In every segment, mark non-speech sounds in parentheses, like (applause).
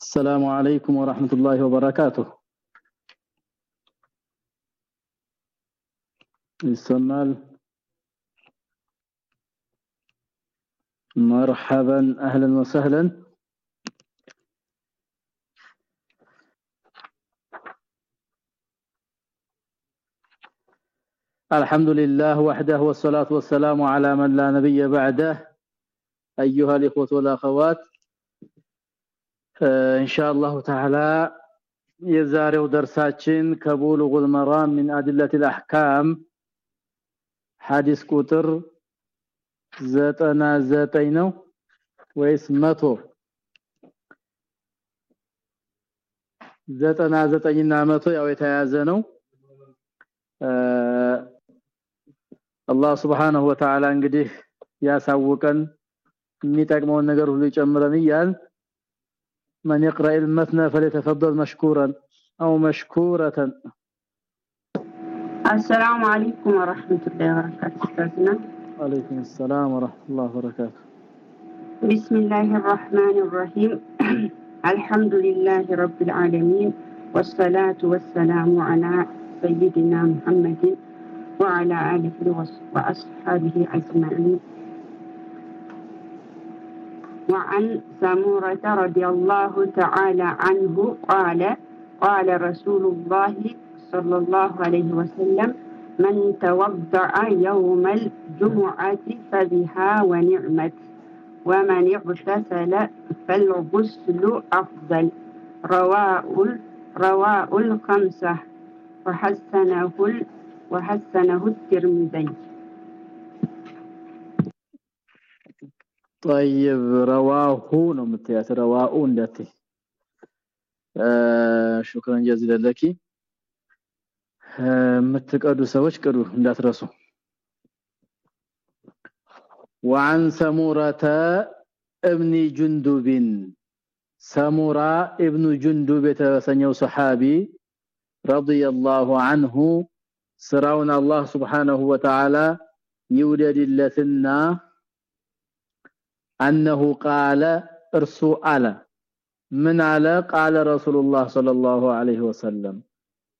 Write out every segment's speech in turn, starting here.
السلام عليكم ورحمة الله وبركاته. يسمال مرحبا أهلا وسهلا الحمد لله وحده والصلاة والسلام على من لا نبي بعده أيها الإخوة والأخوات إن شاء الله تعالى የዛሬው ደርሳችን ከቡሉጉል መራም من أدلة الأحكام ሐዲስ ቁጥር 99 ነው ወይስ 100 99 እና 100 ያው የተያዘ ነው አላህ Subhanahu Wa Ta'ala እንግዲህ ያሳውቀን የሚጠቅመውን ነገር ሁሉ ይጨምረን ይያል من يقرأ المثنى فليتفضل مشكورا أو مشكورة السلام عليكم ورحمة الله وبركاته أستاذنا عليكم السلام ورحمة الله وبركاته بسم الله الرحمن الرحيم الحمد لله رب العالمين والصلاة والسلام على سيدنا محمد وعلى آله وأصحابه أجمعين وعن سمورة رضي الله تعالى عنه قال قال رسول الله صلى الله عليه وسلم من توضع يوم الجمعة فبها ونعمت ومن اغتسل فالغسل أفضل. رواء رواء الخمسة وحسنه وحسنه الترمذي. طيب رواه ነው የምትያት ረዋኡ እንደት شكرا جزيلا لك የምትቀዱ ሰዎች ቅዱ እንዳትረሱ وعن سمورة ابن جندب سمورة ابن جندب የተሰኘው صحابي رضي الله عنه ስራውን አላህ Subhanahu Wa Ta'ala ይውደድለትና انه قال እርሱ አለ። ምን አለ? قال رسول الله صلى الله عليه وسلم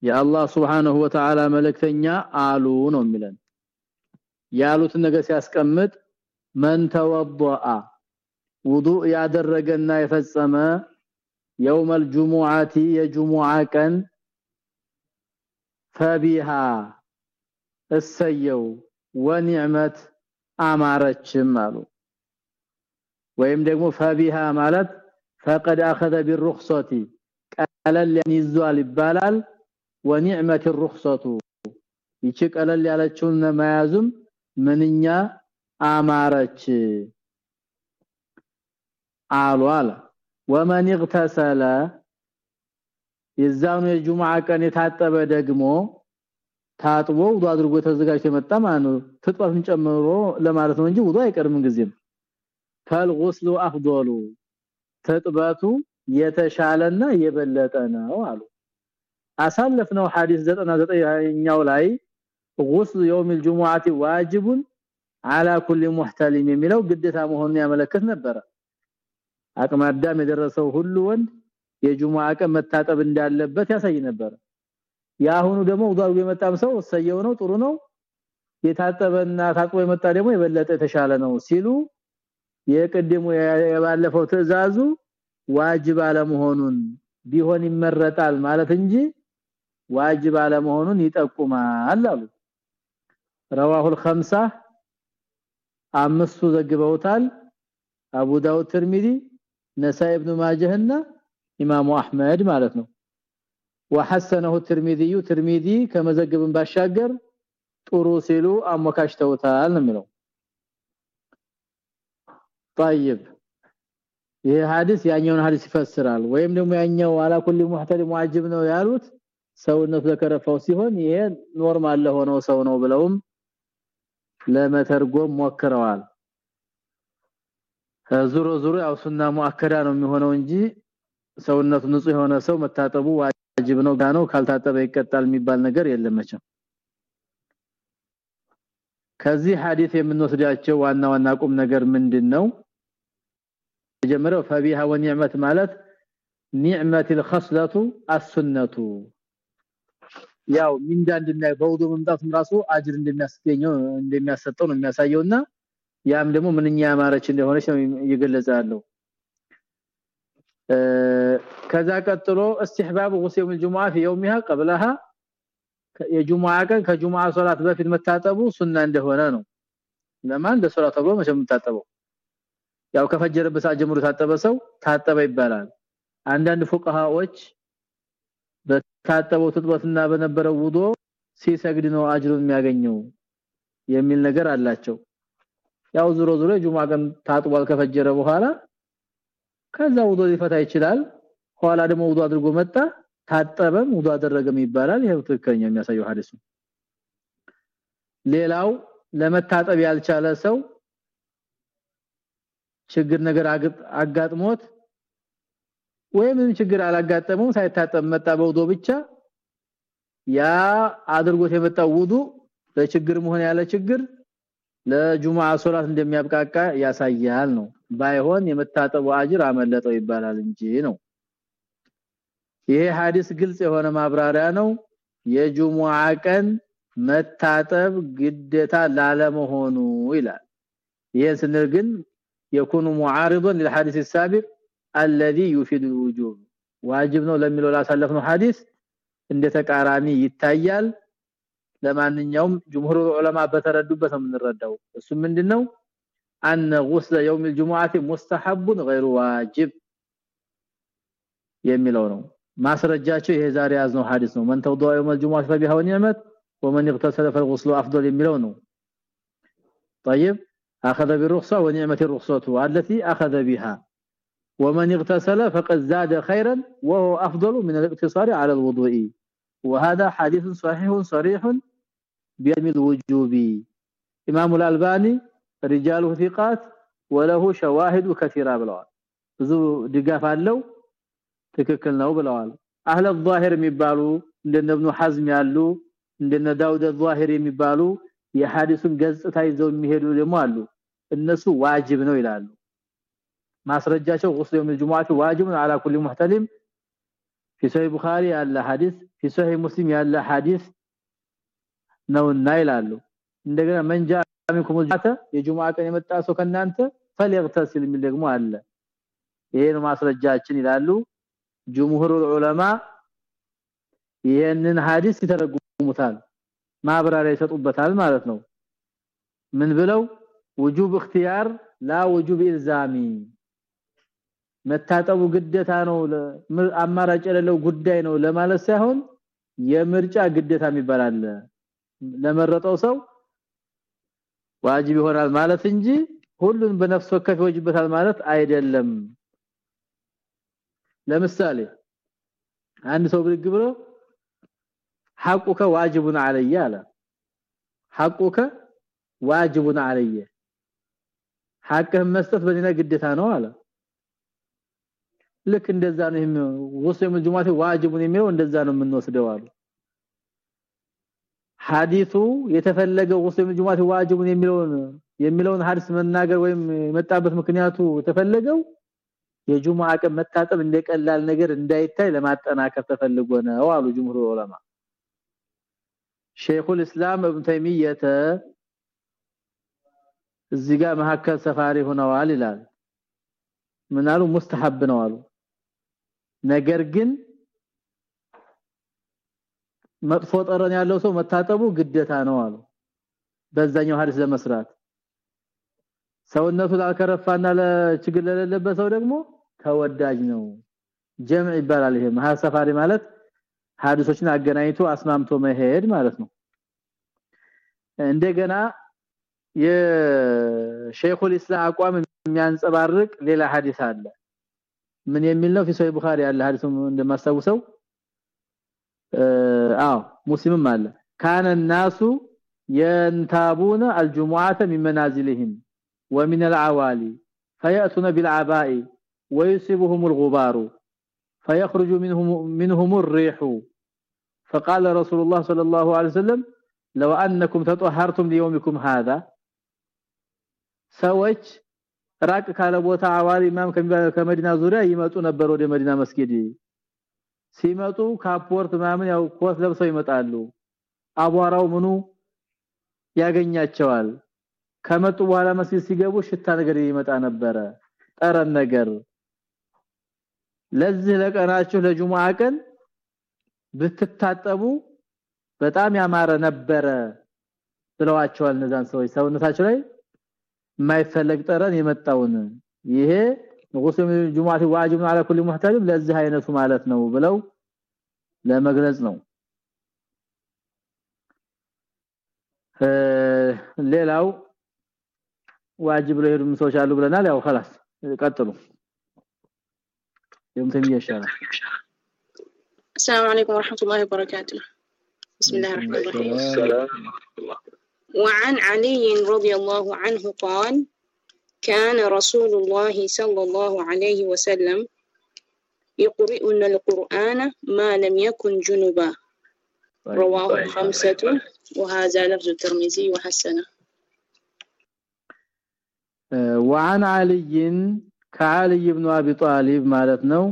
የአላህ Subhanahu Wa Ta'ala መልእክተኛ አሉ ነው የሚለን። ያሉት ነገር ሲያስቀምጥ መን ተወضአ ውዱእ ያደረገና የፈጸመ يوم الجمعه የጁሙዓ ቀን ፈቢሃ እሰየው ወኒዕመት አማረችም አሉ። ወይም ደግሞ فبها ማለት فقد اخذ بالرخصه ቀለል ይዟል ይባላል ወኒዕመት الرخصه ይቺ ቀለል ያለችውን መያዙም ምንኛ አማረች አሉ አለ ወመን اغتسل የዛኑ የጁማዓ ቀን የታጠበ ደግሞ ታጥቦ ውዱ አድርጎ ተዘጋጅቶ የመጣ ማለት ነው ትጥበቱን ጨምሮ ለማለት ነው እንጂ ውዱ አይቀርም ጊዜም فالغسل افضل ተጥበቱ የተሻለና የበለጠ ነው አሉ አሳለፍነው ሐዲስ 99ኛው ላይ غسل يوم الجمعه واجب على كل محتلم የሚለው ግዴታ መሆኑን ያመለክት ነበር አቅመ አዳም የደረሰው ሁሉ ወንድ የጁሙዓ ቀን መታጠብ እንዳለበት ያሳይ ነበር ያሁኑ ደግሞ ውዳው የመጣም ሰው ሰየው ነው ጥሩ ነው የታጠበና ታጥቦ የመጣ ደግሞ የበለጠ የተሻለ ነው ሲሉ የቅድሙ የባለፈው ትዕዛዙ ዋጅብ አለመሆኑን ቢሆን ይመረጣል ማለት እንጂ ዋጅብ አለመሆኑን ይጠቁማል አሉ رواه الخمسه አምስቱ ዘግበውታል አቡ ዳውድ ትርሚዚ ነሳኢ ኢብኑ ማጀህና ኢማሙ አህመድ ማለት ነው وحسنه الترمذي ترمذي ከመዘግብን ባሻገር ጥሩ ሲሉ አሞካሽተውታል ነው የሚለው طيب ይሄ ሐዲስ ያኛውን ሐዲስ ይፈስራል ወይም ደግሞ ያኛው አላ ኩሊ ሙህተሊም ዋጅብ ነው ያሉት ሰውነቱ ለከረፋው ሲሆን ይሄ ኖርማል ለሆነው ሰው ነው ብለውም ለመተርጎም ሞክረዋል ዙሮ ዙሮ ያው ሱና ሙአከዳ ነው የሚሆነው እንጂ ሰውነቱ ንጹህ የሆነ ሰው መታጠቡ ዋጅብ ነው ጋነው ካልታጠበ ይቀጣል የሚባል ነገር የለም መቼም ከዚህ ሐዲስ የምንወስዳቸው ዋና ዋና ቁም ነገር ምንድነው የጀመረው ፈቢሃ ወኒዕመት ማለት ኒዕመት الخصله السنه ያው ሚንዳ እንደሚያ በውዱ መምጣቱም ራሱ አጅር እንደሚያስገኘው እንደሚያሰጠው ነው የሚያሳየውና ያም ደግሞ ምንኛ ያማረች እንደሆነች ነው እየገለጸ ያለው ከዛ ቀጥሎ استحباب غسل يوم الجمعه في يومها قبلها የጁሙዓ ቀን ከጁሙዓ ሶላት በፊት መታጠቡ ሱና እንደሆነ ነው። ለማን? ለሶላት ተብሎ መቼም መታጠበው ያው ከፈጀረበት ሰዓት ጀምሮ ታጠበ ሰው ታጠበ ይባላል። አንዳንድ ፉቃሃዎች በታጠበው ትጥበትና በነበረው ውዶ ሲሰግድ ነው አጅሩን የሚያገኘው የሚል ነገር አላቸው። ያው ዙሮ ዙሮ ጁሙዓ ቀን ታጥቧል ከፈጀረ በኋላ ከዛ ውዶ ሊፈታ ይችላል። ኋላ ደግሞ ውዶ አድርጎ መጣ ታጠበም ውዱ አደረገም ይባላል። ይሄው ትክክለኛ የሚያሳየው ሐዲሱ ሌላው ለመታጠብ ያልቻለ ሰው ችግር ነገር አጋጥሞት ወይም ችግር አላጋጠመው ሳይታጠብ መጣ በውዶ ብቻ። ያ አድርጎት የመጣው ውዱ ለችግር መሆን ያለ ችግር ለጁሙዓ ሶላት እንደሚያብቃቃ ያሳያል ነው። ባይሆን የመታጠቡ አጅር አመለጠው ይባላል እንጂ ነው ይሄ ሐዲስ ግልጽ የሆነ ማብራሪያ ነው የጁሙዓ ቀን መታጠብ ግዴታ ላለመሆኑ ይላል ይሄን ስንል ግን يكون معارضا للحديث السابق الذي يفيد الوجوب واجب ነው ለሚለው ላሳለፍነው ሐዲስ እንደ ተቃራኒ ይታያል ለማንኛውም ጅምሁር ዑለማ በተረዱበት ነው የምንረዳው እሱ ምንድነው ان غسل يوم الجمعه مستحب غير واجب የሚለው ነው ማስረጃቸው ይሄ ዛሬ ያዝነው ሐዲስ ነው من توضأ يوم الجمعه فبها ونعمت ومن اغتسل فالغسل افضل የሚለው ነው طيب اخذ بالرخصه ونعمه الرخصه التي اخذ بها ومن اغتسل فقد زاد خيرا وهو افضل من الاقتصار على الوضوء وهذا حديث صحيح صريح بعلم الوجوب امام الالباني رجاله ثقات وله شواهد كثيره ብለዋል ብዙ ድጋፍ አለው ትክክል ነው ብለዋል አህለ الظاهر የሚባሉ እንደነ ኢብኑ ሐዝም ያሉ እንደነ ዳውድ الظاهر የሚባሉ የሐዲሱን ገጽታ ይዘው የሚሄዱ ደግሞ አሉ እነሱ ዋጅብ ነው ይላሉ ማስረጃቸው غسل يوم الجمعه واجب على كل محتلم في صحيح البخاري ያለ ሐዲስ في صحيح مسلم ያለ ሐዲስ ነውና ይላሉ እንደገና መንጃ ሚንኩም الجمعه የጁሙዓ ቀን የመጣ ሰው ከናንተ فليغتسل የሚል ደግሞ አለ ይሄን ማስረጃችን ይላሉ ጅምሁር ዑለማ ይሄንን ሐዲስ ይተረጉሙታል ማብራሪያ ይሰጡበታል ማለት ነው ምን ብለው وجوب اختيار لا وجوب الزامي መታጠቡ ግዴታ ነው አማራጭ የሌለው ጉዳይ ነው ለማለት ሳይሆን የምርጫ ግዴታ የሚባል አለ ለመረጠው ሰው ዋጅብ ይሆናል ማለት እንጂ ሁሉን በነፍስ ወከፍ ይወጅበታል ማለት አይደለም ለምሳሌ አንድ ሰው ብድግ ብሎ ሐቁከ ዋጅቡን አለየ አለ። ሐቁከ ዋጅቡን አለየ ሐቅህን መስጠት በዲና ግዴታ ነው አለ። ልክ እንደዛ ነው ወሰም ጁማቴ ዋጅቡን የሚለው እንደዛ ነው የምንወስደው አሉ። ሐዲሱ የተፈለገው ወሰም ጁማቴ ዋጅቡን የሚለውን የሚለውን ሐዲስ መናገር ወይም የመጣበት ምክንያቱ የተፈለገው የጁሙዓ ቀን መታጠብ እንደቀላል ነገር እንዳይታይ ለማጠናከር ተፈልጎ ነው አሉ ጅምሁር ዑለማ። ሼኹል እስላም ኢብኑ ተይሚየተ እዚህ ጋር መሐከል ሰፋሪ ሆነዋል ይላል። ምናሉ ሙስተሐብ ነው አሉ። ነገር ግን መጥፎ ጠረን ያለው ሰው መታጠቡ ግዴታ ነው አሉ። በዛኛው ሐዲስ ለመስራት ሰውነቱ ላልከረፋና ለችግር ለሌለበት ሰው ደግሞ ተወዳጅ ነው ጀምዕ ይባላል ይሄ መሐ ሰፋሪ ማለት ሐዲሶችን አገናኝቶ አስማምቶ መሄድ ማለት ነው እንደገና የሼኹል ኢስላም አቋም የሚያንጸባርቅ ሌላ ሐዲስ አለ ምን የሚል ነው ፊ ቡኻሪ ያለ ሐዲስ እንደማስታውሰው አዎ ሙስሊምም አለ ካነ الناس ينتابون الجمعه من منازلهم ومن العوالي فياتون بالعباء ويصيبهم الغبار فيخرج منهم منهم الريح فقال رسول الله صلى الله عليه وسلم لو انكم تطهرتم ليومكم هذا ሰዎች ራቅ ካለ ቦታ አዋሪ ኢማም ከመዲና ዙሪያ ይመጡ ነበር ወደ መዲና መስጊድ ሲመጡ ካፖርት ማምን ያው ኮት ለብሰው ይመጣሉ አቧራው ምኑ ያገኛቸዋል ከመጡ በኋላ መስጊድ ሲገቡ ሽታ ነገር ይመጣ ነበረ ጠረን ነገር ለዚህ ለቀናችሁ ለጁሙአ ቀን ብትታጠቡ በጣም ያማረ ነበረ ብለዋቸዋል እነዛን ሰዎች ሰውነታቸው ላይ የማይፈለግ ጠረን የመጣውን ይሄ ጉስም ጁሙአቲ ዋጅብ ነው على كل محتاج ለዚህ አይነቱ ማለት ነው ብለው ለመግለጽ ነው ሌላው ዋጅብ ነው ሄዱ ሰዎች አሉ ብለናል ያው خلاص ቀጥሉ يمتم يشاء السلام عليكم ورحمة الله وبركاته بسم الله الرحمن الرحيم وعن علي رضي الله عنه قال كان رسول الله صلى الله عليه وسلم يقرئنا القرآن ما لم يكن جنبا رواه الخمسة وهذا لفظ الترمذي وحسنه وعن علي كعلي بن ابي طالب ማለት ነው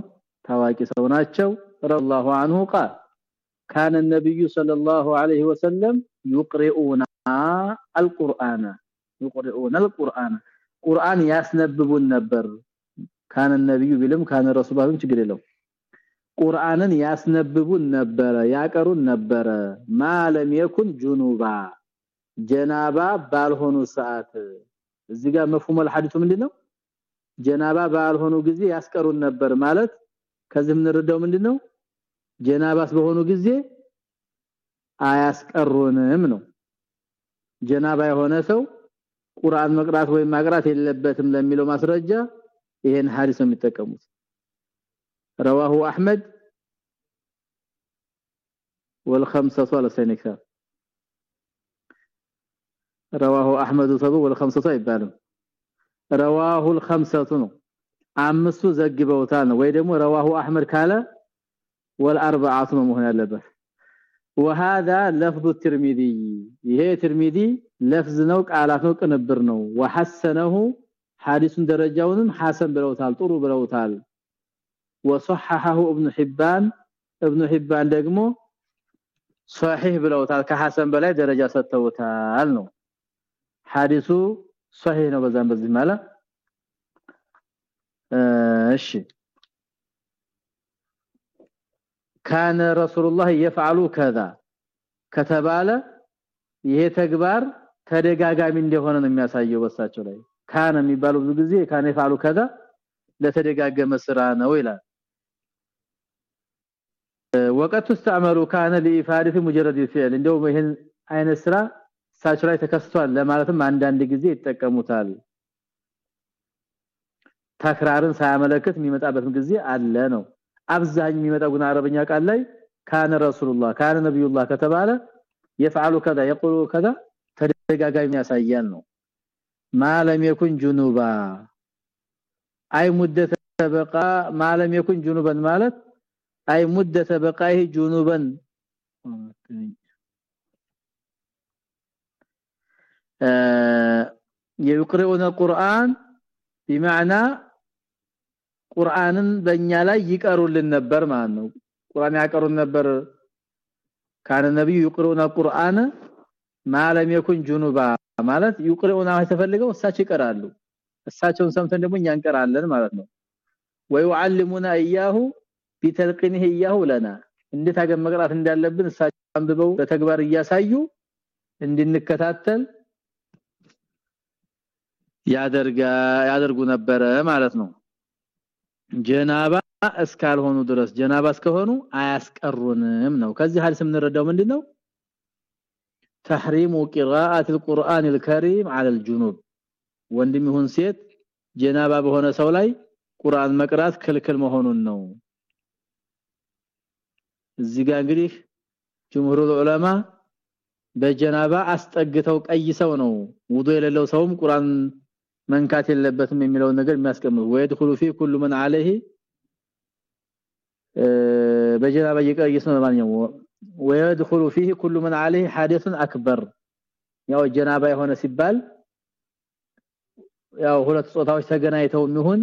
ታዋቂ ሰው ናቸው ረላሁ عنه قال كان النبي صلى الله عليه وسلم يقرؤون القرآن يقرؤون القرآن ቁርአን ያስነብቡን ነበር ካን ነብዩ ቢልም ካን ረሱላህም ችግር የለው ቁርአንን ያስነብቡን ነበረ ያቀሩን ነበረ ማለም የኩን ጁኑባ ጀናባ ባልሆኑ ሰዓት እዚህ ጋር መፍሁመል ሐዲሱ ምንድነው ጀናባ ባልሆኑ ጊዜ ያስቀሩን ነበር ማለት ከዚህ ምንረዳው ምንድነው ጀናባስ በሆኑ ጊዜ አያስቀሩንም ነው ጀናባ የሆነ ሰው ቁርአን መቅራት ወይም ማቅራት የለበትም ለሚለው ማስረጃ ይሄን ሐዲስ ነው የሚጠቀሙት رواه احمد والخمسه على سنكسر رواه احمد صدو والخمسه አይባልም رواه الخمسه ነው አምስቱ ዘግበውታል ነው ወይ ደግሞ رواه احمد ካለ والاربعه ነው መሆን ያለበት وهذا لفظ الترمذي ይሄ ትርሚዚ ለፍዝ ነው ቃላት ነው ቅንብር ነው وحسنه ሐዲሱን ደረጃውንም ሐሰን ብለውታል ጥሩ ብለውታል وصححه ابن حبان ابن حبان ደግሞ صحيح ብለውታል ከሐሰን በላይ ደረጃ ሰጥተውታል ነው ሐዲሱ ሶሂህ ነው በዛም በዚህ ማለት እሺ። ካነ ረሱላህ ይፈعلوا ከዛ ከተባለ ይሄ ተግባር ተደጋጋሚ እንደሆነ ነው የሚያሳየው በሳቸው ላይ። ካነ የሚባለው ብዙ ጊዜ ካነ ይፈعلوا ከዛ ለተደጋገመ ስራ ነው ይላል። ወቀቱ استعملوا كان لإفادة مجرد الفعل እንደውም ይሄን አይነት ስራ እሳቸው ላይ ተከስቷል ለማለትም አንዳንድ ጊዜ ይጠቀሙታል ተክራርን ሳያመለክት የሚመጣበት ጊዜ አለ ነው አብዛኝ የሚመጣው ግን አረበኛ ቃል ላይ ካነ ረሱላህ ካነ ነብዩላህ ከተባለ يفعل كذا يقول كذا ተደጋጋሚ ያሳያል ነው ማለም يكن جنوبا አይ ሙደተ በቃ ማለም يكن جنوبا ማለት አይ ሙደተ በቃይ جنوبا የቅርኡን ቁርአን بمعنى ቁርአንን በእኛ ላይ ይቀሩልን ነበር ማለት ነው። ቁርአን ያቀሩን ነበር። ካነ ነብዩ ይቅሩና ቁርአን ማለም የኩን ጁኑባ ማለት ይቅሩና ተፈልገው እሳቸው ይቀራሉ። እሳቸውን ሰምተን ደግሞ እኛ እንቀራለን ማለት ነው። ወይعلمنا اياه بتلقينه اياه ለና እንዴት አገመቅራት እንዳለብን እሳቸው አንብበው በተግባር እያሳዩ እንድንከታተል ያደርጋ ያደርጉ ነበረ ማለት ነው ጀናባ እስካልሆኑ ድረስ ጀናባ እስከሆኑ አያስቀሩንም ነው ከዚህ ሐዲስ የምንረዳው ምንድነው تحريم قراءه القران الكريم على الجنوب ወንድም ይሁን ሴት ጀናባ በሆነ ሰው ላይ ቁርአን መቅራት ክልክል መሆኑን ነው እዚህ ጋር እንግዲህ ጅምሁሩ ዑለማ በጀናባ አስጠግተው ቀይሰው ነው ውዱ የሌለው ሰውም ቁርአን መንካት የለበትም የሚለው ነገር የሚያስቀምጡ ወይድኹሉ ፊ ኩሉ من عليه በጀናባ እየቀየስ ነው ማንኛው ويدخل فيه كل من عليه حادث اكبر ያው ጀናባ የሆነ ሲባል ያው ሁለት ጾታዎች ተገናኝተው ይሁን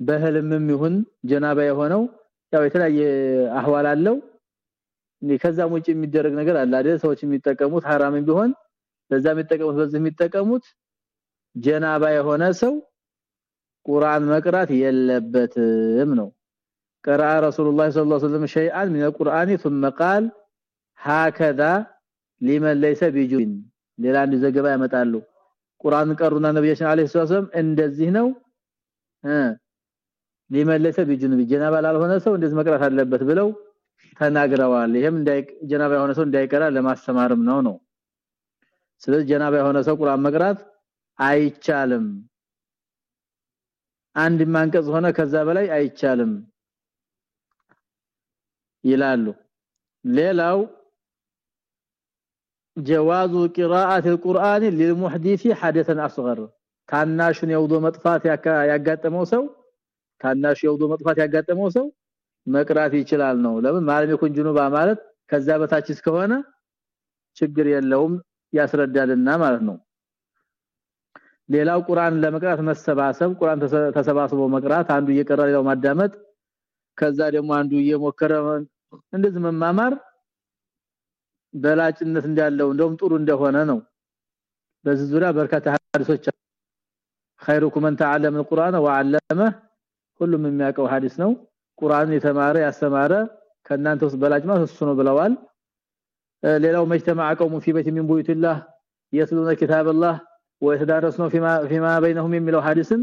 በህልምም ይሁን ጀናባ የሆነው ያው የተለያየ አህዋል አለው ከዛም ውጭ የሚደረግ ነገር አለ አይደል ሰዎች የሚጠቀሙት ሐራምም ቢሆን በዛ የሚጠቀሙት በዚህ የሚጠቀሙት ጀናባ የሆነ ሰው ቁርአን መቅራት የለበትም ነው قرأ رسول الله صلى الله عليه وسلم شيئا من القرآن ثم قال هكذا لمن ليس بجن ሌላ አንድ ዘገባ ያመጣሉ ቁርአን ቀሩና ነብያችን አለይሂ ሰላም እንደዚህ ነው እ ሊመለሰ ቢጁን ጀናባ ላልሆነ ሰው እንደዚህ መቅራት አለበት ብለው ተናግረዋል ይሄም እንዳይ ጀናባ የሆነ ሰው እንዳይቀራ ለማስተማርም ነው ነው ስለዚህ ጀናባ የሆነ ሰው ቁርአን መቅራት አይቻልም አንድ ማንቀጽ ሆነ ከዛ በላይ አይቻልም ይላሉ ሌላው جواز قراءه القران للمحدث حدثا اصغر ታናሹን የውዶ መጥፋት ያጋጠመው ሰው ታናሹ የውዶ መጥፋት ያጋጠመው ሰው መቅራት ይችላል ነው ለምን ማለም ይኩን ጅኑባ ማለት ከዛ በታች እስከሆነ ችግር የለውም ያስረዳልና ማለት ነው ሌላው ቁርአን ለመቅራት መሰባሰብ ቁርአን ተሰባስቦ መቅራት አንዱ እየቀራ ሌላው ማዳመጥ ከዛ ደግሞ አንዱ እየሞከረ እንደዚህ መማማር በላጭነት እንዳለው እንደውም ጥሩ እንደሆነ ነው። በዚህ ዙሪያ በርካታ ሐዲሶች خيركم من تعلم القرآن وعلمه ሁሉም የሚያውቀው ሐዲስ ነው። ቁርአን የተማረ ያስተማረ ከእናንተ ውስጥ በላጭ ማለት እሱ ነው ብለዋል። ሌላው መجتمع قوم في بيت من بيوت الله يتلون كتاب الله ويتدارسون فيما فيما بينهم የሚለው ሐዲስም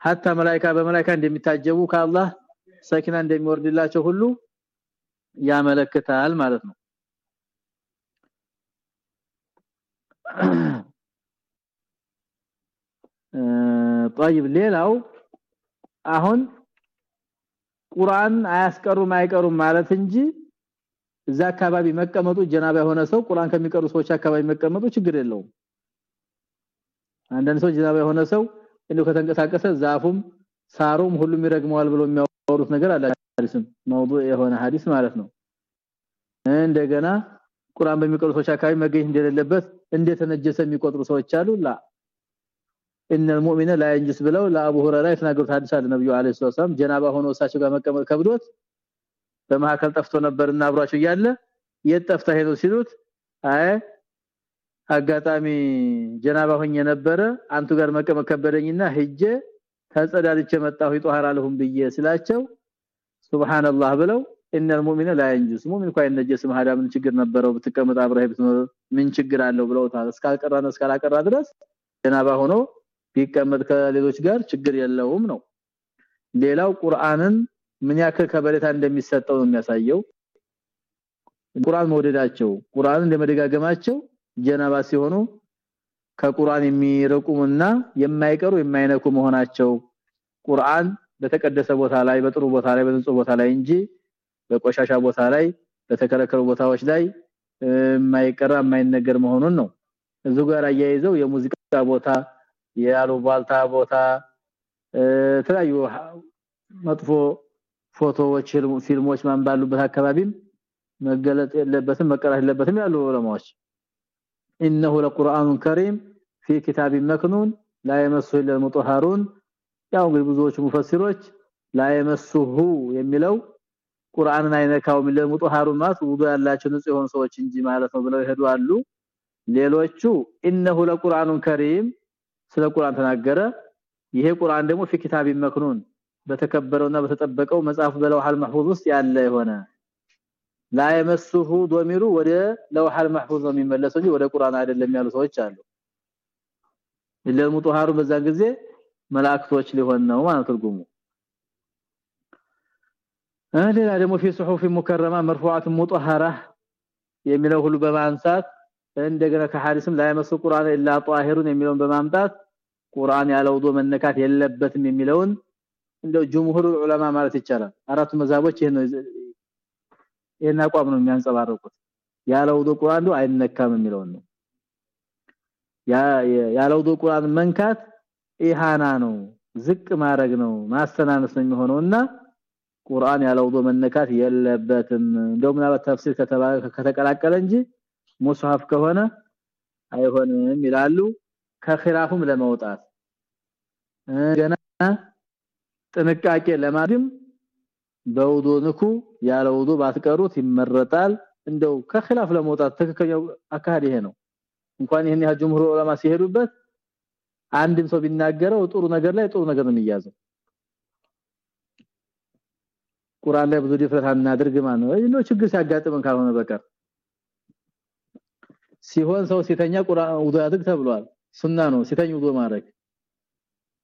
hatta መላእክታ በመላእክታ እንደሚታጀቡ ከአላህ ሰኪና እንደሚወርድላቸው ሁሉ ያመለክታል ማለት ነው (clears throat) طيب ሌላው አሁን ቁርአን አያስቀሩም አይቀሩም ማለት እንጂ እዛ አካባቢ መቀመጡ ጀናባ የሆነ ሰው ቁርአን ከሚቀሩ ሰዎች አካባቢ መቀመጡ ችግር የለውም አንዳንድ ሰው ጀናባ የሆነ ሰው እንደው ከተንቀሳቀሰ ዛፉም ሳሩም ሁሉም ይረግመዋል ብሎ የሚያወሩት ነገር አለ ሐዲስም መውዱዕ የሆነ ሐዲስ ማለት ነው እንደገና ቁርአን በሚቀሩ ሰዎች አካባቢ መገኘት እንደሌለበት እንደተነጀሰ የሚቆጥሩ ሰዎች አሉ ላ ان المؤمن لا ينجس ብለው ለአቡ ሁረይራ የተናገሩት ሐዲስ አለ ነብዩ አለይሂ ሰላም ጀናባ ሆኖ እሳቸው ጋር መቀመጥ ከብዶት በመሐከል ጠፍቶ ነበርና አብሯቸው እያለ የት ጠፍታ ሄዶ ሲሉት አይ አጋጣሚ ጀናባ ሆኜ ነበረ አንቱ ጋር መቀመጥ ከበደኝና ሄጄ ተጸዳድቼ መጣሁ ይጧሃር ብዬ ስላቸው ሱብሃንአላህ ብለው እነል ሙእሚነ ላ የንጁስ። ሙእሚን ኳይ ነጀስ ማዳ ችግር ነበረው? ብትቀመጥ አብረህ ምን ችግር አለው? ብለው እስካልቀራነ እስካላቀራ ድረስ ጀናባ ሆኖ ቢቀመጥ ከሌሎች ጋር ችግር የለውም ነው። ሌላው ቁርአንን ምን ያክል ከበሬታ እንደሚሰጠው ነው የሚያሳየው። ቁርአን መወደዳቸው ቁርአንን ለመደጋገማቸው ጀናባ ሲሆኑ ከቁርአን የሚረቁምና የማይቀሩ የማይነኩ መሆናቸው ቁርአን በተቀደሰ ቦታ ላይ በጥሩ ቦታ ላይ በንጹህ ቦታ ላይ እንጂ በቆሻሻ ቦታ ላይ በተከለከሉ ቦታዎች ላይ የማይቀራ የማይነገር መሆኑን ነው። እዚህ ጋር አያይዘው የሙዚቃ ቦታ የአሉባልታ ቦታ ተለያዩ መጥፎ ፎቶዎች ፊልሞች ማን ባሉበት አካባቢም መገለጥ የለበትም መቀራት የለበትም ያሉ ዑለማዎች انه لقران كريم في كتاب مكنون لا يمسه الا المطهرون ያው እንግዲህ ብዙዎች ሙፈሲሮች لا يمسه የሚለው ቁርአንን አይነካውም ለሙጠሃሩ ማለት ውዱ ያላቸው ንጹህ የሆኑ ሰዎች እንጂ ማለት ነው ብለው ይሄዱ አሉ ሌሎቹ انه لقران كريم ስለ ቁርአን ተናገረ ይሄ ቁርአን ደግሞ في كتاب مكنون በተከበረውና በተጠበቀው መጽሐፍ በለውሃል መህፉዝ ውስጥ ያለ የሆነ ላ የመስሁ ዶሚሩ ወደ ለውሃል መህፉዝ ነው የሚመለሰው እንጂ ወደ ቁርአን አይደለም ያሉ ሰዎች አሉ ለሙጠሃሩ በዛን ጊዜ መላእክቶች ሊሆን ነው ማለት ትርጉሙ ሌላ ደግሞ في صحف مكرمه مرفوعه مطهره የሚለው ሁሉ በማንሳት እንደገና ከሐዲስም ላይ መስሉ ቁርአን ኢላ ጧሂሩን የሚለውን በማምጣት ቁርአን ያለው ዶ መነካት የለበትም የሚለውን እንደው ጅምሁር ዑለማ ማለት ይቻላል አራቱ መዛቦች ይሄን ነው ይሄን አቋም ነው የሚያንጸባርቁት። ያለው ዶ ቁርአን አይነካም የሚለው ነው። ያ ያለው ዶ ቁርአን መንካት ኢሃና ነው ዝቅ ማድረግ ነው ማስተናነስ ነው የሚሆነውና ቁርአን ያለ ውዱ መነካት የለበትም። እንደው ምናልባት ተፍሲር ከተቀላቀለ እንጂ ሙስሐፍ ከሆነ አይሆንም ይላሉ። ከኺላፉም ለመውጣት ገና ጥንቃቄ ለማድረግ በውዱ ንኩ ያለ ውዱ ባትቀሩት ይመረጣል። እንደው ከኺላፍ ለመውጣት ትክክለኛው አካሄድ ይሄ ነው። እንኳን ይሄን ያህል ጀምሁር ዑለማ ሲሄዱበት አንድም ሰው ቢናገረው ጥሩ ነገር ላይ ጥሩ ነገር ነው የሚያዘው። ቁርአን ላይ ብዙ ድፍረት አናድርግ ማለት ነው። ችግር ሲያጋጥመን ካልሆነ በቀር ሲሆን ሰው ሲተኛ ቁርአን ውዱ ያድርግ ተብሏል። ሱና ነው። ሲተኝ ውዱ ማድረግ።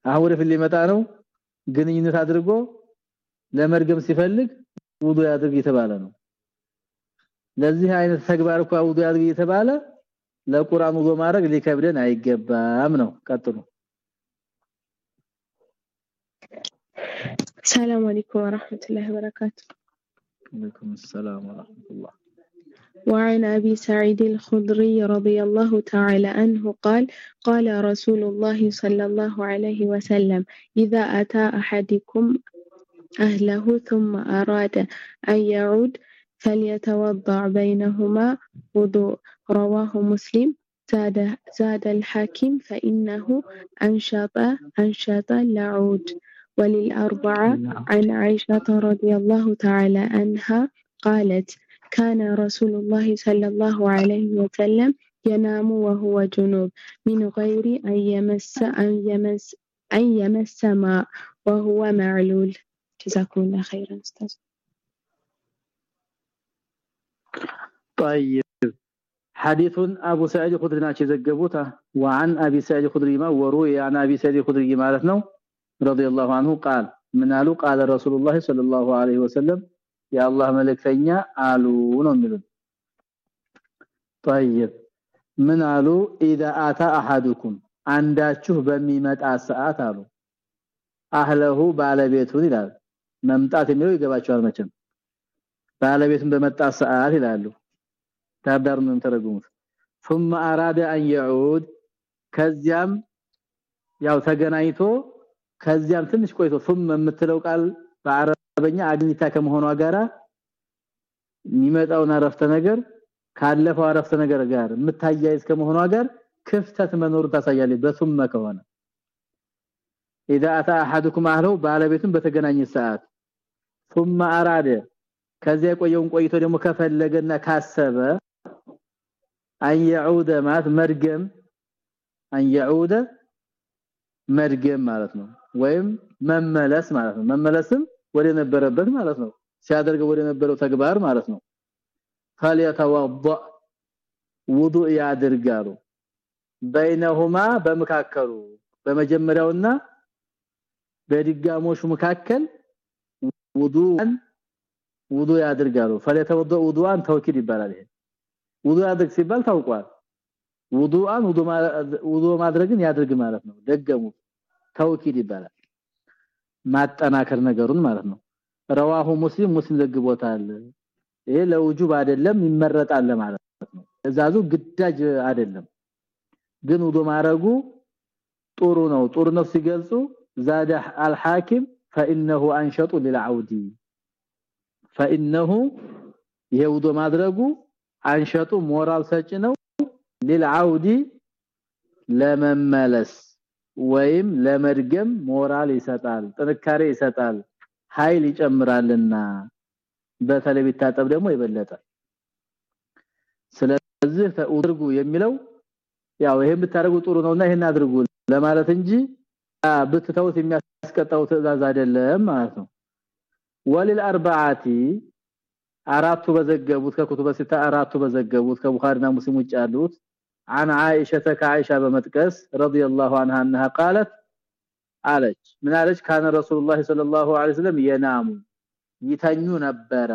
አሁን ወደ ሊመጣ ነው። ግንኙነት አድርጎ ለመርገም ሲፈልግ ውዱ ያድርግ የተባለ ነው ለዚህ አይነት ተግባር እኮ ውዱ ያድርግ የተባለ ለቁርአን ውዱ ማድረግ ሊከብደን አይገባም ነው ቀጥሉ السلام عليكم ورحمة الله وبركاته عليكم السلام ورحمة الله وعن أبي سعيد الخضري رضي الله تعالى عنه قال قال رسول الله صلى الله عليه وسلم إذا أتى أحدكم أهله ثم أراد أن يعود فليتوضع بينهما وضوء. رواه مسلم. زاد, زاد الحاكم فإنه أنشط أنشط لعود. وللأربعة عن عائشة رضي الله تعالى عنها قالت كان رسول الله صلى الله عليه وسلم ينام وهو جنوب من غير أن يمس أن يمس أن يمس ماء وهو معلول. جزاكم الله خيرا أستاذ طيب حديث ابو سعيد الخدري ناتشي ዘገቡታ وعن ابي سعيد الخدري ما وروي عن ابي سعيد الخدري ማለት ነው رضي الله عنه قال من قالوا قال رسول الله صلى الله عليه وسلم يا الله ملكتኛ አሉ ነው የሚሉት طيب من قالوا اذا اتى احدكم አንዳችሁ በሚመጣ ሰዓት አሉ አህለሁ ባለቤቱን ይላል መምጣት የሚለው ይገባቸዋል መቼም። ባለቤቱን በመጣ ሰዓት ይላሉ። ታዳር ነው ተረጉሙት ثم اراد ان يعود ከዚያም ያው ተገናኝቶ ከዚያም ትንሽ ቆይቶ ثم የምትለው ቃል በአረበኛ አግኝታ ከመሆኗ ጋራ የሚመጣውን አረፍተ ነገር ካለፈው አረፍተ ነገር ጋር የምታያይዝ ከመሆኗ ጋር ክፍተት መኖሩን ታሳያለች። በثم ከሆነ اذا اتى احدكم اهله ባለቤቱን በተገናኘ ሰዓት። ثم اراد ከዚያ የቆየውን ቆይቶ ደግሞ ከፈለገና ካሰበ አን يعود ማለት መርገም አን يعود መርገም ማለት ነው ወይም መመለስ ማለት ነው መመለስም ወደ ነበረበት ማለት ነው ሲያደርገው ወደ ነበረው ተግባር ማለት ነው فليتوضا ውዱእ ያድርጋሉ በይነሁማ በመካከሉ በመጀመሪያውና በድጋሞሹ መካከል ውዱአን ውዱ ያድርጋሉ። ፈለተወዱ ውዱአን ተውኪድ ይባላል ይሄ። ውዱ ያድርግ ሲባል ታውቋል። ውዱአን ውዱ ማድረግን ያድርግ ማለት ነው። ደገሙ ተውኪድ ይባላል። ማጠናከር ነገሩን ማለት ነው። ረዋሁ ሙስሊም ሙስሊም ዘግቦታል። ይሄ ለውጁብ አይደለም ይመረጣል ማለት ነው። እዛዙ ግዳጅ አይደለም። ግን ውዱ ማረጉ ጥሩ ነው። ጥሩ ነው ሲገልጹ ዛዳ አልሐኪም فانه انشط للعود فانه የውዱ ማድረጉ አንሸጡ ሞራል ሰጪ ነው للعود ለመመለስ ወይም ለመድገም ሞራል ይሰጣል ጥንካሬ ይሰጣል ኃይል ይጨምራልና በተለይ ቢታጠብ ደግሞ የበለጠ ስለዚህ ተውርጉ የሚለው ያው ይሄን ብታረጉ ጥሩ ነውና ይሄን አድርጉ ለማለት እንጂ ብትተውት የሚያስቀጣው ትእዛዝ አይደለም ማለት ነው። ወለልአርባዓቲ አራቱ በዘገቡት ከኩቱበ ሲታ አራቱ በዘገቡት ከቡኻሪና ሙስሊም ውጭ ያሉት። عن عائشه كعائشه بمتقس رضي الله عنها انها قالت አለች። ምን አለች? ካነ ረሱላህ ሰለላሁ ዐለይሂ ወሰለም የናሙ ይተኙ ነበረ።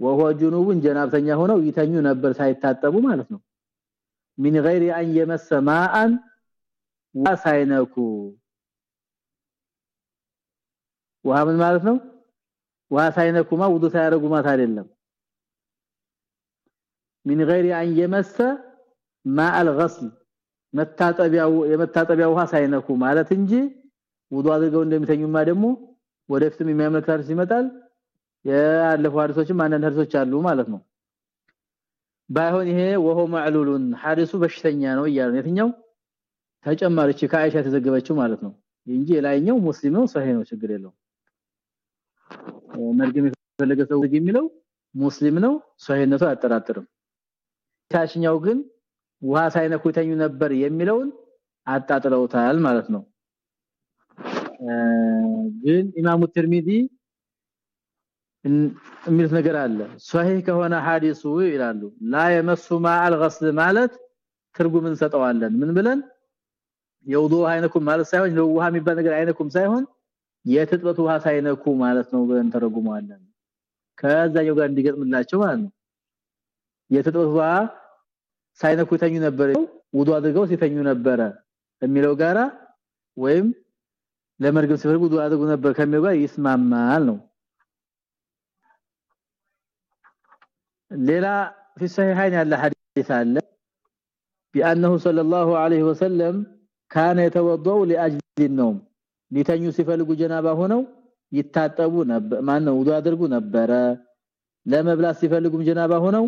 ወሆ ጁኑብን ጀናብተኛ ሆነው ይተኙ ነበር ሳይታጠቡ ማለት ነው። من غير ان يمس ماء ሳይነኩ ውሃ ምን ማለት ነው ውሃ ሳይነኩማ ውዱ ሳያረጉ ማለት አይደለም من غير ان يمس ماء الغسل መታጠቢያው የመታጠቢያው ውሃ ሳይነኩ ማለት እንጂ ውዱ አድርገው እንደሚተኙማ ደግሞ ወደፊትም የሚያመለክታል ሲመጣል ያለፉ ሐዲሶችም አንዳንድ ሐዲሶች አሉ ማለት ነው ባይሆን ይሄ ወሆ ማዕሉሉን ሐዲሱ በሽተኛ ነው እያለ የትኛው ተጨማሪች ከአይሻ የተዘገበችው ማለት ነው እንጂ ላይኛው ሙስሊም ነው ሰሂህ ነው ችግር የለው መርገም የፈለገ ሰው የሚለው ሙስሊም ነው ሰሂህነቱ አያጠራጥርም። ታችኛው ግን ውሃ ሳይነኩ ይተኙ ነበር የሚለውን አጣጥለውታል ማለት ነው። ግን ኢማሙ ትርሚዚ የሚሉት ነገር አለ። ሷሂህ ከሆነ ሐዲሱ ይላሉ ላ የመሱ ማአል ገስል ማለት ትርጉም እንሰጠዋለን። ምን ብለን? የውዱ አይነኩም ማለት ሳይሆን ውሃ የሚባል ነገር አይነኩም ሳይሆን የትጥበት ውሃ ሳይነኩ ማለት ነው ብለን ተረጉመዋለን ከዛኛው ጋር እንዲገጥምላቸው ማለት ነው የትጥበት ውሃ ሳይነኩ ይተኙ ነበር ውዱ አድርገው ሲተኙ ነበረ የሚለው ጋራ ወይም ለመርገም ሲፈልጉ ውዱ አድርጉ ነበር ከሚለው ጋር ይስማማል ነው ሌላ في الصحيحين ያለ ሐዲስ አለ بانه صلى الله عليه وسلم كان يتوضا لاجل النوم ሊተኙ ሲፈልጉ ጀናባ ሆነው ይታጠቡ ነበር ማነው? ውዱ ያደርጉ ነበረ። ለመብላት ሲፈልጉም ጀናባ ሆነው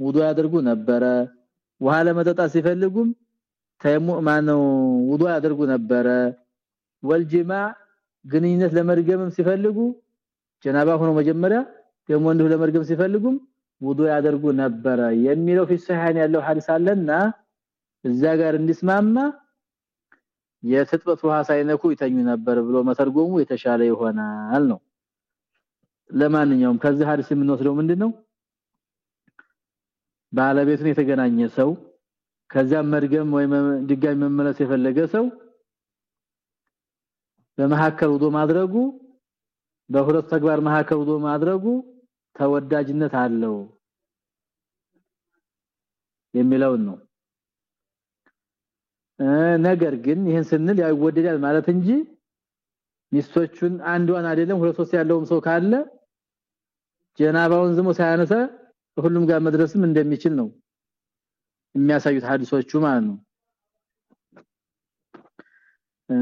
ውዱ ያደርጉ ነበረ። ውሃ ለመጠጣት ሲፈልጉም ተይሙ ማነው? ውዱ ያደርጉ ነበረ። ወልጅማ ግንኙነት ለመርገምም ሲፈልጉ ጀናባ ሆኖ መጀመሪያ ደግሞ እንዲሁ ለመርገም ሲፈልጉም ውዱ ያደርጉ ነበረ የሚለው ፍስሐን ያለው ሐዲስ አለና እዛ ጋር እንዲስማማ የትጥበት ውሃ ሳይነኩ ይተኙ ነበር ብሎ መተርጎሙ የተሻለ ይሆናል ነው። ለማንኛውም ከዚህ ሐዲስ የምንወስደው ምንድነው? ባለቤቱን የተገናኘ ሰው ከዛም መርገም ወይ ድጋሚ መመለስ የፈለገ ሰው በመሐከል ውዶ ማድረጉ በሁለት ተግባር መሐከል ውዶ ማድረጉ ተወዳጅነት አለው የሚለውን ነው ነገር ግን ይህን ስንል ያው ይወደዳል ማለት እንጂ ሚስቶቹን አንዷን አይደለም ሁለት ሶስት ያለውም ሰው ካለ ጀናባውን ዝሞ ሳያነሳ ሁሉም ጋር መድረስም እንደሚችል ነው የሚያሳዩት ሐዲሶቹ ማለት ነው።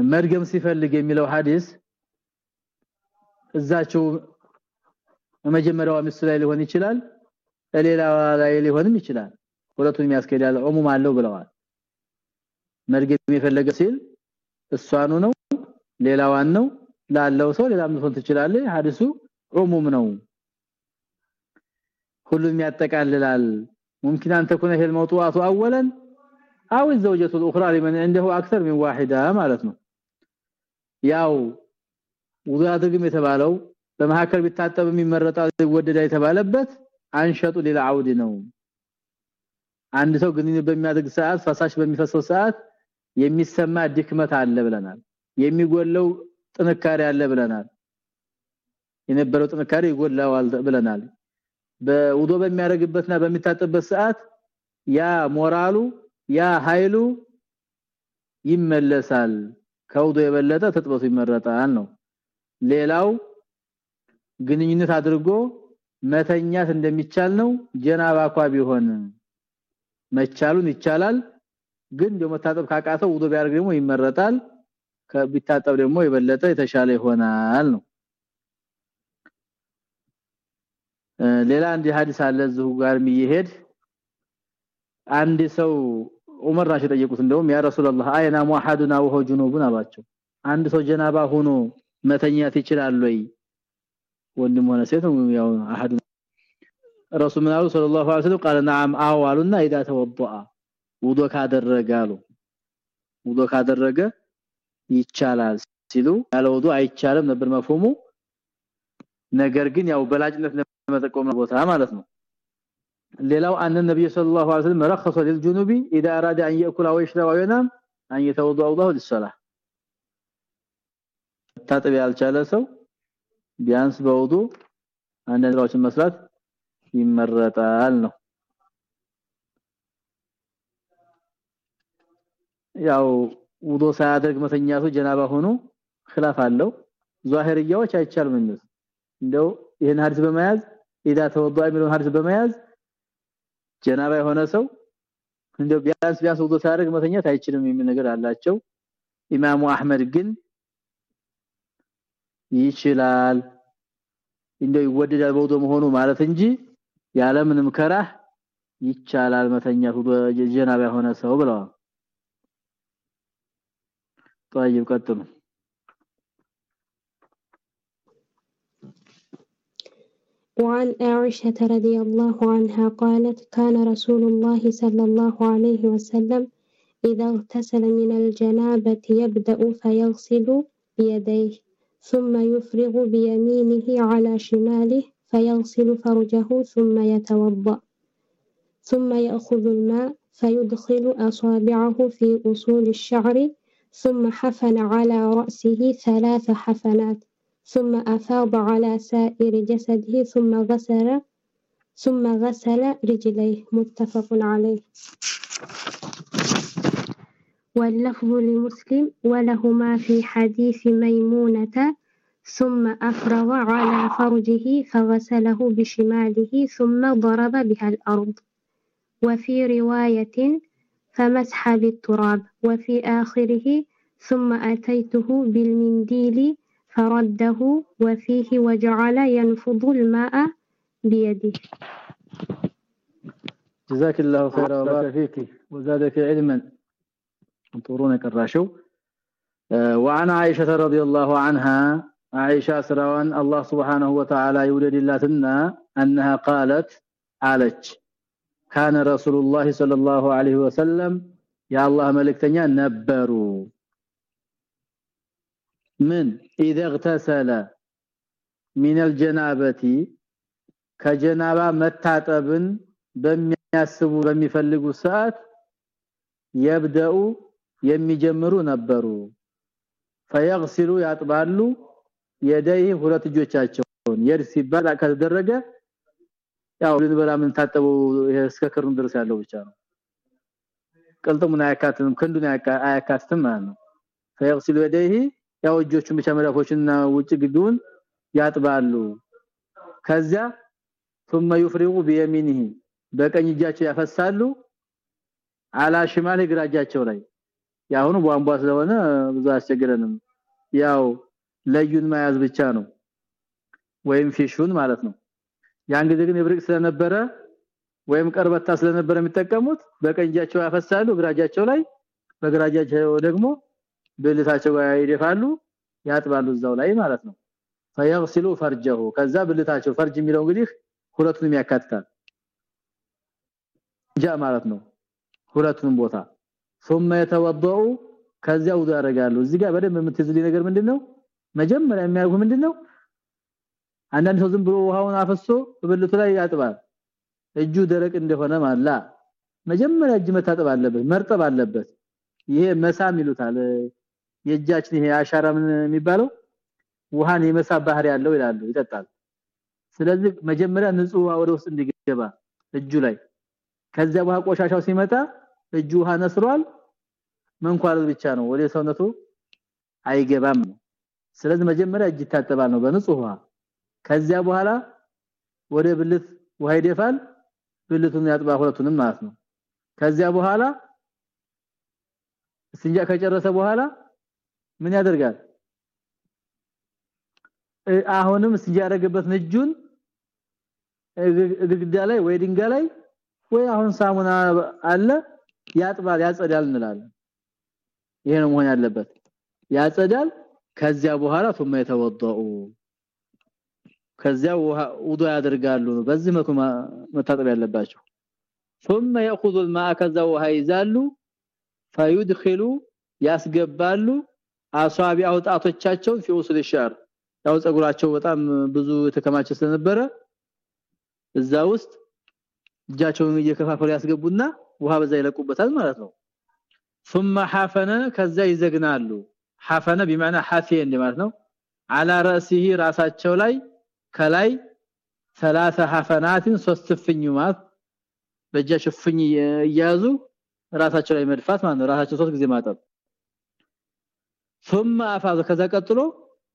መርገም ሲፈልግ የሚለው ሐዲስ እዛቸው መጀመሪያው ሚስት ላይ ሊሆን ይችላል ሌላዋ ላይ ሊሆንም ይችላል። ሁለቱን የሚያስከዳል ዑሙም አለው ብለዋል መርገም የፈለገ ሲል እሷኑ ነው ሌላዋን ነው ላለው ሰው ሌላም ሊሆን ትችላለህ ሐዲሱ ዑሙም ነው ሁሉም ያጠቃልላል ممكن ان تكون هي الموضوعات اولا او الزوجه الاخرى لمن عنده اكثر من واحده ማለት ነው ያው ውዱ አድርግም የተባለው በመሐከል ቢታጠብ የሚመረጣል ይወደዳ የተባለበት አንሸጡ ሌላ አውድ ነው አንድ ሰው ግንኙነት በሚያደርግ ሰዓት ፈሳሽ በሚፈሰው ሰዓት የሚሰማ ድክመት አለ ብለናል። የሚጎለው ጥንካሬ አለ ብለናል። የነበረው ጥንካሬ ይጎላዋል ብለናል። በውዶ በሚያደርግበትና በሚታጠብበት ሰዓት ያ ሞራሉ ያ ኃይሉ ይመለሳል። ከውዶ የበለጠ ተጥበቱ ይመረጣል ነው። ሌላው ግንኙነት አድርጎ መተኛት እንደሚቻል ነው። ጀናባ ኳ ቢሆን መቻሉን ይቻላል ግን ደግሞ መታጠብ ካቃተው ውዶ ቢያደርግ ደግሞ ይመረጣል ከቢታጠብ ደግሞ የበለጠ የተሻለ ይሆናል ነው ሌላ አንድ ሐዲስ አለ እዚሁ ጋር የሚሄድ አንድ ሰው ዑመር ናቸው ጠየቁት እንደውም ያ ረሱላህ አይና ሙሐዱና ወሆ ጁኑቡን አሏቸው አንድ ሰው ጀናባ ሆኖ መተኛት ይችላል ወይ ወንድም ሆነ ሴት ያው አሐዱ ረሱል ምናሉ ሰለላሁ ዐለይሂ ወሰለም قال نعم አዎ አሉና اذا توضأ ውዶ ካደረገ ውዶ ካደረገ ይቻላል ሲሉ ያለ ውዶ አይቻልም ነበር መፎሙ። ነገር ግን ያው በላጭነት ለመጠቆም ቦታ ማለት ነው። ሌላው አን ነብዩ ሰለላሁ ዐለይሂ ወሰለም ረخص للجنوب اذا اراد ان ياكل او يشرب او ينام ان يتوضا له للصلاه ታጥብ ያልቻለ ሰው ቢያንስ በውዱ አንድ መስራት ይመረጣል ነው። ያው ውዶ ሳያደርግ መተኛቱ ጀናባ ሆኖ خلاف አለው ዛሂርያዎች አይቻልም እንዴ እንደው ይሄን ሐዲስ በመያዝ اذا توضا የሚለውን ሐዲስ በመያዝ ጀናባ የሆነ ሰው እንደው ቢያንስ ቢያንስ ውዶ ሳያደርግ መተኛት አይችልም የሚል ነገር አላቸው ኢማሙ አህመድ ግን ይችላል እንደው ይወደዳል በውዶ መሆኑ ማለት እንጂ ያለ ምንም ከራህ ይቻላል መተኛቱ በጀናባ የሆነ ሰው ብለዋል طيب قدم وعن عائشة رضي الله عنها قالت كان رسول الله صلى الله عليه وسلم إذا اغتسل من الجنابة يبدأ فيغسل بيديه ثم يفرغ بيمينه على شماله فيغسل فرجه ثم يتوضأ ثم يأخذ الماء فيدخل أصابعه في أصول الشعر ثم حفن على رأسه ثلاث حفنات ثم أفاض على سائر جسده ثم غسل ثم غسل رجليه. متفق عليه. واللفظ لمسلم ولهما في حديث ميمونة ثم أفرغ على فرجه فغسله بشماله ثم ضرب بها الأرض. وفي رواية فمسح بالتراب وفي آخره ثم أتيته بالمنديل فرده وفيه وجعل ينفض الماء بيده. جزاك الله خيرا وبارك فيك وزادك علما. طورون كراشو وعن عائشة رضي الله عنها عائشة سروان الله سبحانه وتعالى يولد لاتنا أنها قالت علج ካነ ረሱላህ ሰለላሁ ዐለይሂ ወሰለም የአላህ መልእክተኛ ነበሩ። ምን? اذا اغتسل من الجنابه ከጀናባ መታጠብን በሚያስቡ በሚፈልጉ ሰዓት የብደኡ የሚጀምሩ ነበሩ። فيغسلوا ያጥባሉ የደይ ሁለት እጆቻቸውን። የርስ ይባል ከተደረገ ያው ልንበላ ምን ታጠበው እስከ ክርኑ ድረስ ያለው ብቻ ነው ቅልጥሙን አያካትም ክንዱን አያካትም ማለት ነው فيغسل يديه ያው እጆቹን ብቻ መዳፎችና ውጭ ግዱን ያጥባሉ ከዚያ ثم يفرغ بيمينه በቀኝ እጃቸው ያፈሳሉ አላ ሽማል እግራጃቸው ላይ ያሁኑ ቧንቧ ስለሆነ ብዙ አስቸግረንም ያው ለዩን መያዝ ብቻ ነው ወይም ፊሹን ማለት ነው ያን ጊዜ ግን ይብርቅ ስለነበረ ወይም ቀርበታ ስለነበረ የሚጠቀሙት በቀኝ እጃቸው ያፈሳሉ እግራጃቸው ላይ በግራጃቸው ደግሞ ብልታቸው ጋር ይደፋሉ ያጥባሉ እዛው ላይ ማለት ነው فيغسل فرجه ከዛ ብልታቸው ፈርጅ የሚለው እንግዲህ ሁለቱንም ያካትታል ጃ ማለት ነው ሁለቱንም ቦታ ثم يتوضؤ ከዚያ ውዱ ያደርጋሉ እዚህ ጋር በደንብ የምትይዙልኝ ነገር ምንድነው መጀመሪያ የሚያደርጉ ምንድነው አንዳንድ ሰው ዝም ብሎ ውሃውን አፈሶ ብልቱ ላይ ያጥባል። እጁ ደረቅ እንደሆነ ማላ። መጀመሪያ እጅ መታጠብ አለበት መርጠብ አለበት። ይሄ መሳም ይሉታል። የእጃችን ይሄ አሻራ ምን የሚባለው? ውሃን የመሳብ ባህሪ ያለው ይላሉ ይጠጣል። ስለዚህ መጀመሪያ ንጹህ ውሃ ወደ ውስጥ እንዲገባ እጁ ላይ። ከዚያ በኋላ ቆሻሻው ሲመጣ እጁ ውሃ ነስሯል። መንኳረዝ ብቻ ነው ወደ ሰውነቱ አይገባም። ስለዚህ መጀመሪያ እጅ ይታጠባል ነው በንጹህ ውሃ ከዚያ በኋላ ወደ ብልት ውሃ ይደፋል ብልቱን ያጥባ ሁለቱንም ማለት ነው ከዚያ በኋላ ስንጃ ከጨረሰ በኋላ ምን ያደርጋል አሁንም ሲያረግበት እጁን ግድግዳ ላይ ወይ ድንጋይ ላይ ወይ አሁን ሳሙና አለ ያጥባል ያጸዳል እንላለን ይሄ ነው መሆን ያለበት ያጸዳል ከዚያ በኋላ ثم يتوضؤ ከዚያ ውዱ ያደርጋሉ በዚህ መልኩ መታጠብ ያለባቸው ثم ياخذ الماء ከዛ ውሃ ይዛሉ فيدخل ያስገባሉ አሷቢያው ጣቶቻቸውን في وصل الشعر ያው ጸጉራቸው በጣም ብዙ የተከማቸ ስለነበረ እዛ ውስጥ እጃቸውን እየከፋፈሉ ያስገቡና ውሃ በዛ ይለቁበታል ማለት ነው ثم حفن ከዛ ይዘግናሉ حفن بمعنى حفي እንደማለት ነው على راسه ራሳቸው ላይ ከላይ ثلاث حفنات ሶስት ፍኝማት በእጃቸው ፍኝ እያያዙ ራሳቸው ላይ መድፋት ማለት ነው ራሳቸው ሶስት ጊዜ ማጠብ ثم افاض ከዛ ቀጥሎ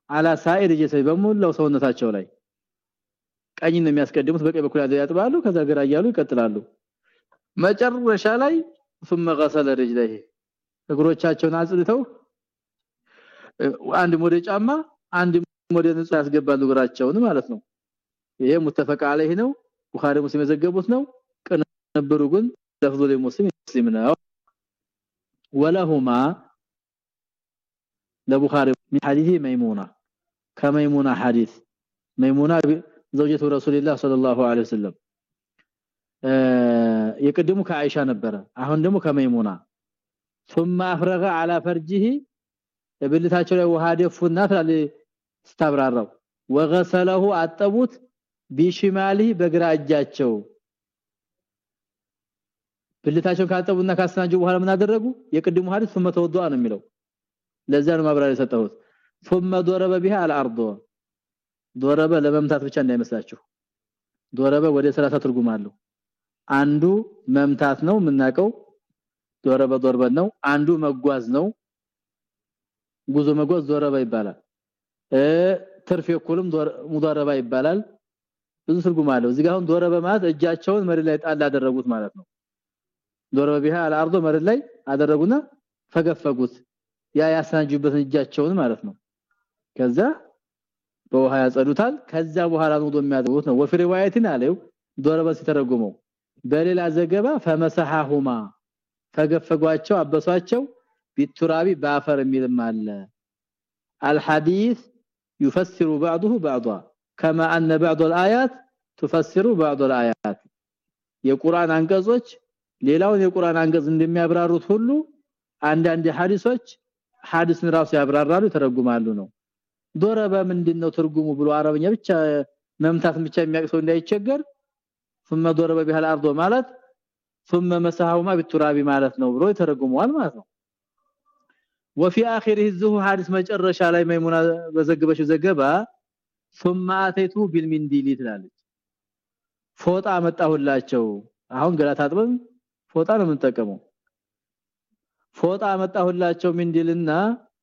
አላ ሳኢር ጀሰይ በሙላው ሰውነታቸው ላይ ቀኝ ነው የሚያስቀድሙት በቀኝ በኩል ያጥባሉ ከዛ ግራ እያሉ ይቀጥላሉ መጨረሻ ላይ ثم غسل رجليه እግሮቻቸውን አጽድተው አንድ ሞደ ጫማ አንድ ሞደ ንጹህ ያስገባሉ እግራቸውን ማለት ነው ይሄ ሙተፈቅ አለይህ ነው ቡኻሪ ሙስሊም የዘገቡት ነው ቅንብሩ ግን ለፍዙ ለሙስሊም ሙስሊም ነው ወለሁማ ለቡኻሪ من حديث ميمونه كميمونه حديث ميمونه زوجة رسول الله صلى الله عليه وسلم የቀደሙ ከአይሻ ነበረ አሁን ደግሞ ከመይሙና ثم افرغ على فرجه ብልታቸው ላይ ውሃ ደፉና ታለ ስታብራራው ወገሰለሁ አጠቡት ቢሽማሊ በግራ እጃቸው ብልታቸው ካጠቡና ካስተናጁ በኋላ ምን አደረጉ የቅድሙ ሐዲስ ثم ተወዱአ ነው የሚለው ለዛ ነው ማብራሪያ የሰጠሁት ثم ضرب بها على الارض ضرب ለመምታት ብቻ እንዳይመስላችሁ ضرب ወደ 30 ትርጉም አለው አንዱ መምታት ነው የምናቀው ضرب ضرب ነው አንዱ መጓዝ ነው ጉዞ መጓዝ ضرب ይባላል እ ትርፍ የኩልም ሙዳረባ ይባላል። ብዙ ትርጉም አለው። እዚህ ጋር አሁን ዶረበ ማለት እጃቸውን መሬት ላይ ጣል አደረጉት ማለት ነው። ዶረበ ቢሃ አልአርዶ መሬት ላይ አደረጉና ፈገፈጉት። ያ ያሳንጁበትን እጃቸውን ማለት ነው። ከዛ በውሃ ያጸዱታል። ከዛ በኋላ ነው የሚያደርጉት ነው። ወፊ ሪዋያትን አለው። ዶረበ ሲተረጉመው በሌላ ዘገባ ፈመሰሐሁማ ፈገፈጓቸው አበሷቸው። ቢቱራቢ ባፈር የሚልም አለ። አልሐዲስ يفسر بعضه بعضا كما ان بعض الايات تفسر بعض الايات የቁርአን አንቀጾች ሌላውን የቁርአን አንቀጽ እንደሚያብራሩት ሁሉ አንዳንድ ሐዲሶች ሐዲስን ራሱ ያብራራሉ ተረጉማሉ ነው ዶረበ ምንድነው ትርጉሙ ብሎ አረበኛ ብቻ መምታት ብቻ የሚያቅሰው እንዳይቸገር ثم ضرب بها الارض ማለት ثم مسحهما بالتراب ማለት ነው ብሎ ይተረጉመዋል ማለት ነው وفي اخره الزه حادث መጨረሻ ላይ መይሙና በዘገበችው ዘገባ ثم اتيته بالمنديل ትላለች ፎጣ መጣሁላቸው አሁን ገላ ታጥበን ፎጣ ነው የምንጠቀመው ፎጣ መጣሁላቸው ምንዲልና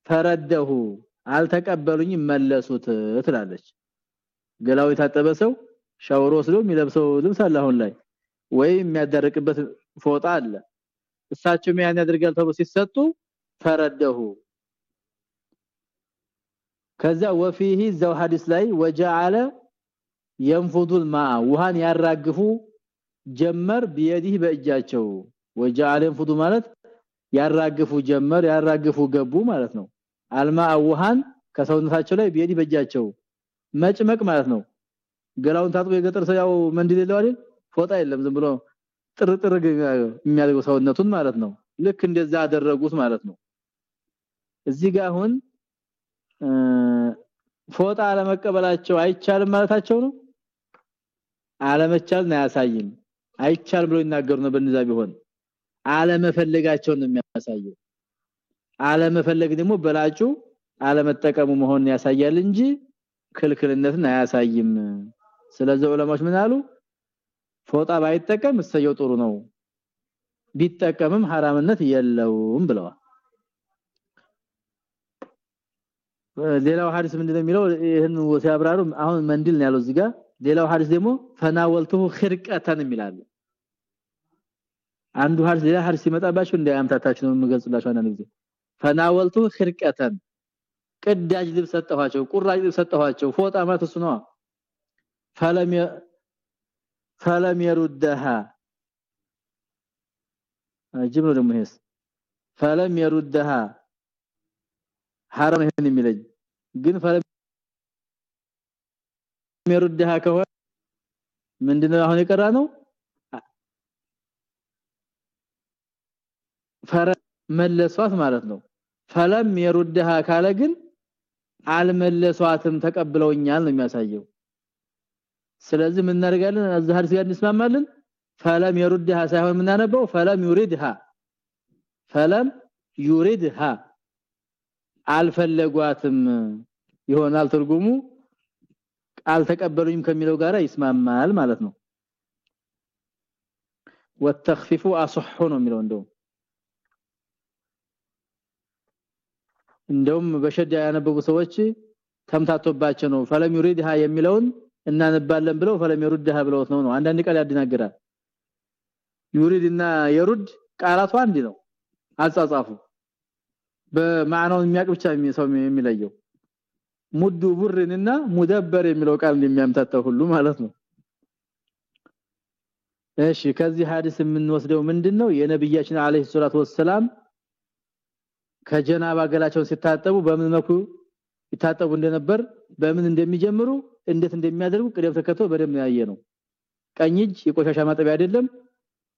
ፈረደሁ አልተቀበሉኝ መለሱት ትላለች ገላው የታጠበ ሰው ሻወር ወስዶ የሚለብሰው ልብስ አለ አሁን ላይ ወይ የሚያደርቅበት ፎጣ አለ እሳቸው ያን ያደርጋል ተብሎ ሲሰጡ ፈረደሁ ከዛ ወፊህ ዘው ሐዲስ ላይ ወጀዓለ ينفض الماء ውሃን ያራግፉ ጀመር በየዲህ በእጃቸው ወጀዓለ ينفض ማለት ያራግፉ ጀመር ያራግፉ ገቡ ማለት ነው አልማ ውሃን ከሰውነታቸው ላይ በየዲ በእጃቸው መጭመቅ ማለት ነው ገላውን ታጥቦ የገጠር ሰው ያው መንዲል የለው አይደል ፎጣ የለም ዝም ብሎ ጥርጥር የሚያደርገው ሰውነቱን ማለት ነው ልክ እንደዛ አደረጉት ማለት ነው እዚህ ጋር አሁን ፎጣ አለመቀበላቸው አይቻልም ማለታቸው ነው? አለመቻል ነው ያሳይም አይቻል ብሎ ይናገሩ ነው በእንዛ ቢሆን። አለመፈለጋቸውን ነው የሚያሳየው። አለመፈለግ ደግሞ በላጩ አለመጠቀሙ መሆን ያሳያል እንጂ ክልክልነትን አያሳይም። ስለዚህ ዑለማዎች ምን አሉ? ፎጣ ባይጠቀም እሰየው ጥሩ ነው። ቢጠቀምም ሐራምነት የለውም ብለዋል። ሌላው ሐዲስ ምንድነው የሚለው ይሄን ሲያብራሩ አሁን መንዲል ነው ያለው እዚህ ጋር ሌላው ሐዲስ ደግሞ ፈናወልቱ ኺርቀተን የሚላል አንዱ ሐዲስ ሌላ ሐዲስ ሲመጣባችሁ እንዳያምታታችሁ ነው የምገልጽላችሁ አንዳንድ ጊዜ ፈናወልቱ ኺርቀተን ቅዳጅ ልብስ ሰጠኋቸው ቁራጭ ልብስ ሰጠኋቸው ፎጣ ማለት እሱ ነው ፈለም ፈለም يردها አጅብ ነው ደግሞ ይሄስ ፈለም يردها حرام ይሄን የሚለኝ ግን ፈለም يردها ከሆነ ምንድነው አሁን የቀራ ነው ፈረ መለሷት ማለት ነው ፈለም يردها ካለ ግን አልመለሷትም ተቀብለውኛል ነው የሚያሳየው ስለዚህ ምን እናደርጋለን አዛሃር ሲጋር እንስማማለን ፈለም يردها ሳይሆን የምናነበው ፈለም يريدها ፈለም يريدها አልፈለጓትም ይሆናል ትርጉሙ። ቃል ተቀበሉኝም ከሚለው ጋር ይስማማል ማለት ነው። والتخفيف اصح ነው የሚለው እንደው እንደውም በሸዳ ያነበቡ ሰዎች ተምታቶባቸው ነው። ፈለም ይሪድሃ የሚለውን እናነባለን ብለው ፈለም ይሩድሃ ብለውት ነው ነው። አንዳንድ ቃል ያደናግራል። ይሪድና የሩድ ቃላቱ አንድ ነው። አጻጻፉ በማዕናው የሚያቅ ብቻ ሰው የሚለየው። ሙዱ ቡርንና ሙደበር የሚለው ቃል እንደሚያምታታው ሁሉ ማለት ነው። እሺ ከዚህ ሐዲስ የምንወስደው ምንድነው? የነብያችን አለይሂ ሰላቱ ወሰለም ከጀናባ ገላቸውን ሲታጠቡ በምን መልኩ ይታጠቡ እንደነበር በምን እንደሚጀምሩ እንዴት እንደሚያደርጉ ቅደም ተከተል በደም ያየ ነው ቀኝ እጅ የቆሻሻ ማጠቢያ አይደለም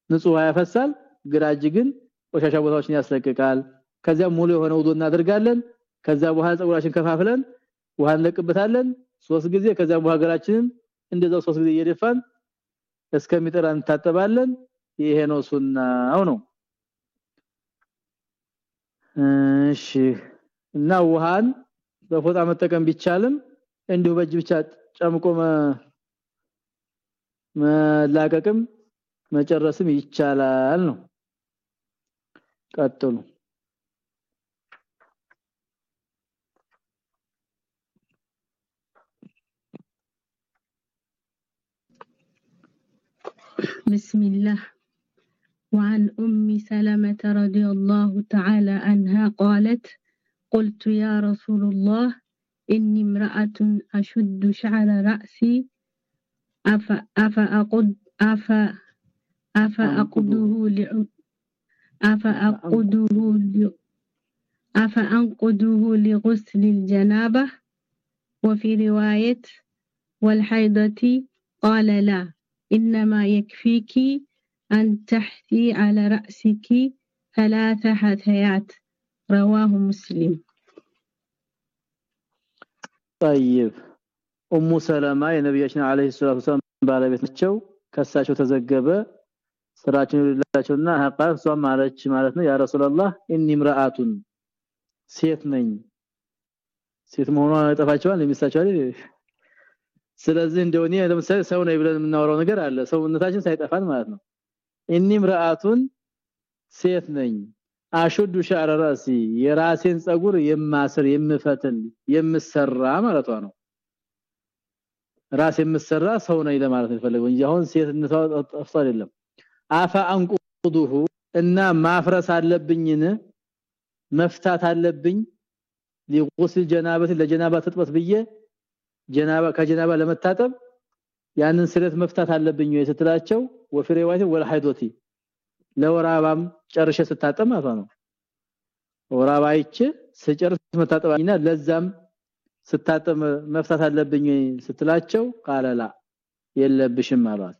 ንጹህ ያፈሳል ግራ እጅ ግን ቆሻሻ ቦታዎችን ያስለቅቃል ከዚያ ሙሉ የሆነ ውዶ እናደርጋለን። ከዛ በኋላ ጸጉራችን ከፋፍለን ውሃ እንለቅበታለን። ሶስት ጊዜ ከዛ በኋላ ሀገራችንን እንደዛው ሶስት ጊዜ እየደፋን እስከሚጠራ እንታጠባለን። ይሄ ነው ሱናው ነው። እሺ እና ውሃን በፎጣ መጠቀም ቢቻልም እንዲሁ በእጅ ብቻ ጨምቆ መላቀቅም መጨረስም ይቻላል ነው። ቀጥሉ بسم الله. وعن أم سلمة رضي الله تعالى عنها قالت قلت يا رسول الله إني امرأة أشد شعر رأسي أفا أفأقد أفا أفأقده لع أفأقده ل أفأنقده لغسل الجنابة. وفي رواية والحيضة؟ قال لا. إنما يكفيك أن تحثي على رأسك ثلاث حثيات رواه مسلم طيب ኡሙ ሰለማ የነብያችን አለይሂ ሰላቱ ሰላም ባለቤት ናቸው ከሳቸው ተዘገበ ስራችን ይላቸውና ሐቃር ሷም ማለች ማለት ነው ያ ረሱላህ ኢኒ ምራአቱን ሴት ነኝ ሴት መሆኗን አይጠፋቸዋል የሚሳቸው አይደል ስለዚህ እንደው ለምሳሌ ሰው ነኝ ብለን የምናወራው ነገር አለ። ሰውነታችን ሳይጠፋን ማለት ነው። ኢኒ ምራአቱን ሴት ነኝ። አሹዱ ሸዕረ ራሲ የራሴን ጸጉር የማስር የምፈትል የምሰራ ማለቷ ነው። ራስ የምሰራ ሰው ነኝ ለማለት ነው እንጂ አሁን ሴትነቷ ጠፍቶ አይደለም። አፋ አንቁዱሁ እና ማፍረስ አለብኝን? መፍታት አለብኝ። ሊጉስል ጀናበት ለጀናባ ተጥበት ብዬ ጀናባ ከጀናባ ለመታጠብ ያንን ስለት መፍታት አለብኝ ወይ ስትላቸው ወፍሬዋቲ ወልሐይዶቲ ለወራባም ጨርሼ ስታጠብ ማለት ነው ወራባይቼ ስጨርስ መታጠባኝና ለዛም ስታጠብ መፍታት አለብኝ ስትላቸው ቃለላ የለብሽም አሏት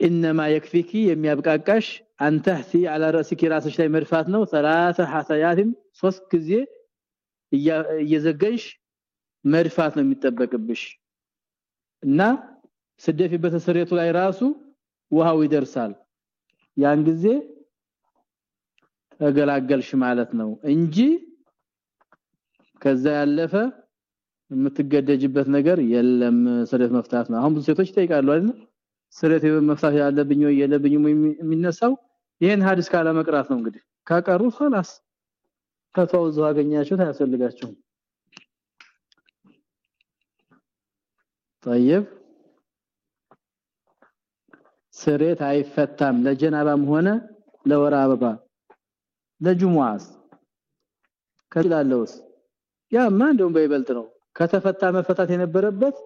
انما يكفيك የሚያብቃቃሽ አንተህሲ على راسك ራስሽ ላይ መድፋት ነው ثلاث حثيات ሶስት ጊዜ እየዘገንሽ መድፋት ነው የሚጠበቅብሽ እና ስደፊበት ስሬቱ ላይ ራሱ ውሃው ይደርሳል ያን ጊዜ ተገላገልሽ ማለት ነው እንጂ ከዛ ያለፈ የምትገደጅበት ነገር የለም ስሬት መፍታት ነው አሁን ብዙ ሴቶች ይጠይቃሉ አይደል ስሬት መፍታት ያለብኝ ወይ የለብኝ የሚነሳው ይሄን ሐዲስ ካለ መቅራት ነው እንግዲህ ካቀሩ خلاص ከተወዙ አገኛችሁ ታያስፈልጋችሁ طيب ስሬት አይፈታም ለጀናባም ሆነ ለወር አበባ ለጁሙአስ ከላለውስ ያማ እንደውም በይበልጥ ነው ከተፈታ መፈታት የነበረበት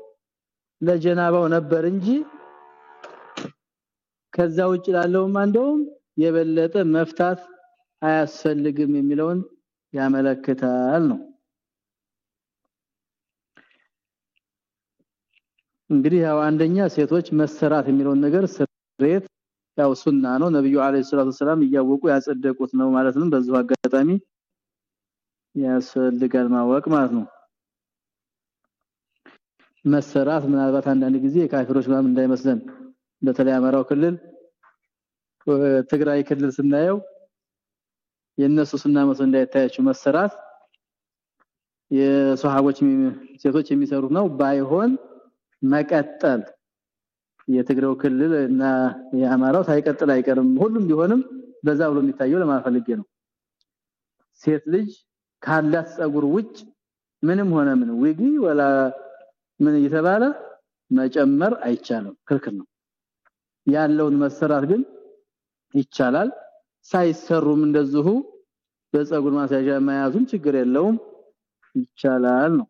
ለጀናባው ነበር እንጂ ከዛ ውጭ ላለውም እንደውም የበለጠ መፍታት አያስፈልግም የሚለውን ያመለክታል ነው እንግዲህ ያው አንደኛ ሴቶች መሰራት የሚለውን ነገር ስሬት ያው ሱና ነው። ነብዩ አለይሂ ሰላቱ ሰላም እያወቁ ያጸደቁት ነው ማለት ነው። በዚሁ አጋጣሚ ያስፈልጋል ማወቅ ማለት ነው። መሰራት ምናልባት አንዳንድ ጊዜ የካፊሮች ምናምን እንዳይመስለን በተለይ አማራው ክልል ትግራይ ክልል ስናየው የነሱ ሱና መስሎ እንዳይታያችሁ መሰራት የሷሃቦች ሴቶች የሚሰሩት ነው። ባይሆን መቀጠል። የትግራው ክልል እና የአማራው ሳይቀጥል አይቀርም። ሁሉም ቢሆንም በዛ ብሎ የሚታየው ለማፈልጌ ነው። ሴት ልጅ ካላት ጸጉር ውጭ ምንም ሆነ ምን ዊጊ ወላ ምን እየተባለ መጨመር አይቻልም። ክልክል ነው። ያለውን መሰራት ግን ይቻላል። ሳይሰሩም እንደዚሁ በጸጉር ማስያዣ መያዙም ችግር የለውም። ይቻላል ነው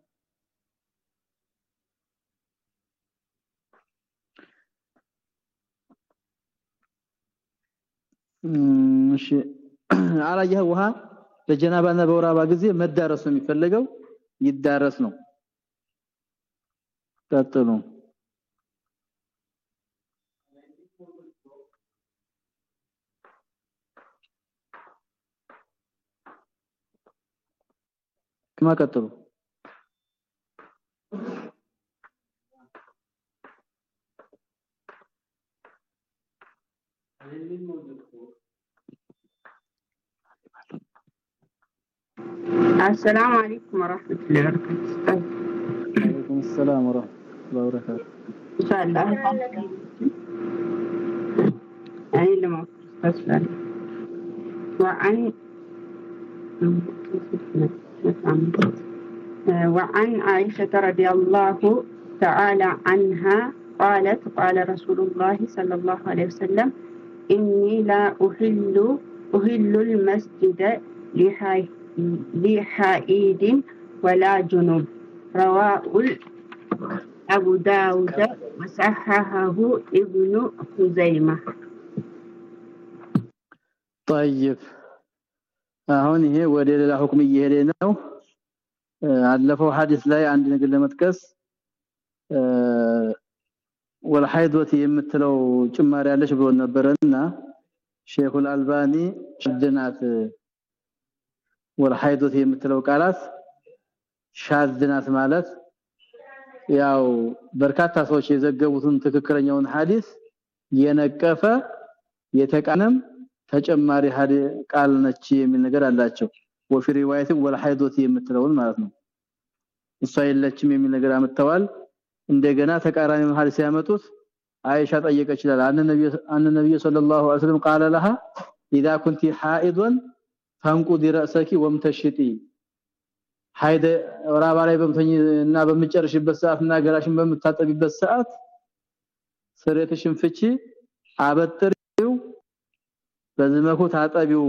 እሺ አላየህ ውሃ በጀናባና በወራባ ጊዜ መዳረስ ነው የሚፈልገው ይዳረስ ነው። ቀጥሉ። ከማ السلام عليكم ورحمة الله وبركاته. وعليكم السلام ورحمة الله وبركاته. إن شاء الله. يعني لما أستاذ وعن وعن عائشة رضي الله تعالى عنها قالت قال رسول الله صلى الله عليه وسلم إني لا أحل أحل المسجد لحي لحائد ولا جنوب رواه أبو داود وصححه ابن خزيمة طيب አሁን ይሄ ወደ ሌላ ሁክም እየሄደ ነው አለፈው ሐዲስ ላይ አንድ ነገር ለመጥቀስ ወልሐይዶት የምትለው ጭማሪ ያለች ብሎ ነበርና ሼኹል አልባኒ ሽድናት ወልሐይዶት የምትለው ቃላት ሻዝናት ማለት ያው በርካታ ሰዎች የዘገቡትን ትክክለኛውን ሐዲስ የነቀፈ የተቃነም ተጨማሪ ቃል ነች የሚል ነገር አላቸው ወፊ ሪዋያት ወልሐይዶት የምትለውን ማለት ነው እሷ የለችም የሚል ነገር አመጣዋል እንደገና ተቃራኒውን ሐዲስ ያመጡት አይሻ ጠየቀች ይላል አን ነብዩ አን ነብዩ ሰለላሁ ዐለይሂ ወሰለም قال لها اذا كنت حائضا فانقضي راسك وامتشطي ሀይደ ወራባ ላይ በምተኝና በምጨርሽበት ሰዓትና ገላሽን በምታጠቢበት ሰዓት ስሬትሽን ፍቺ አበጥሪው በዝመኩ ታጠቢው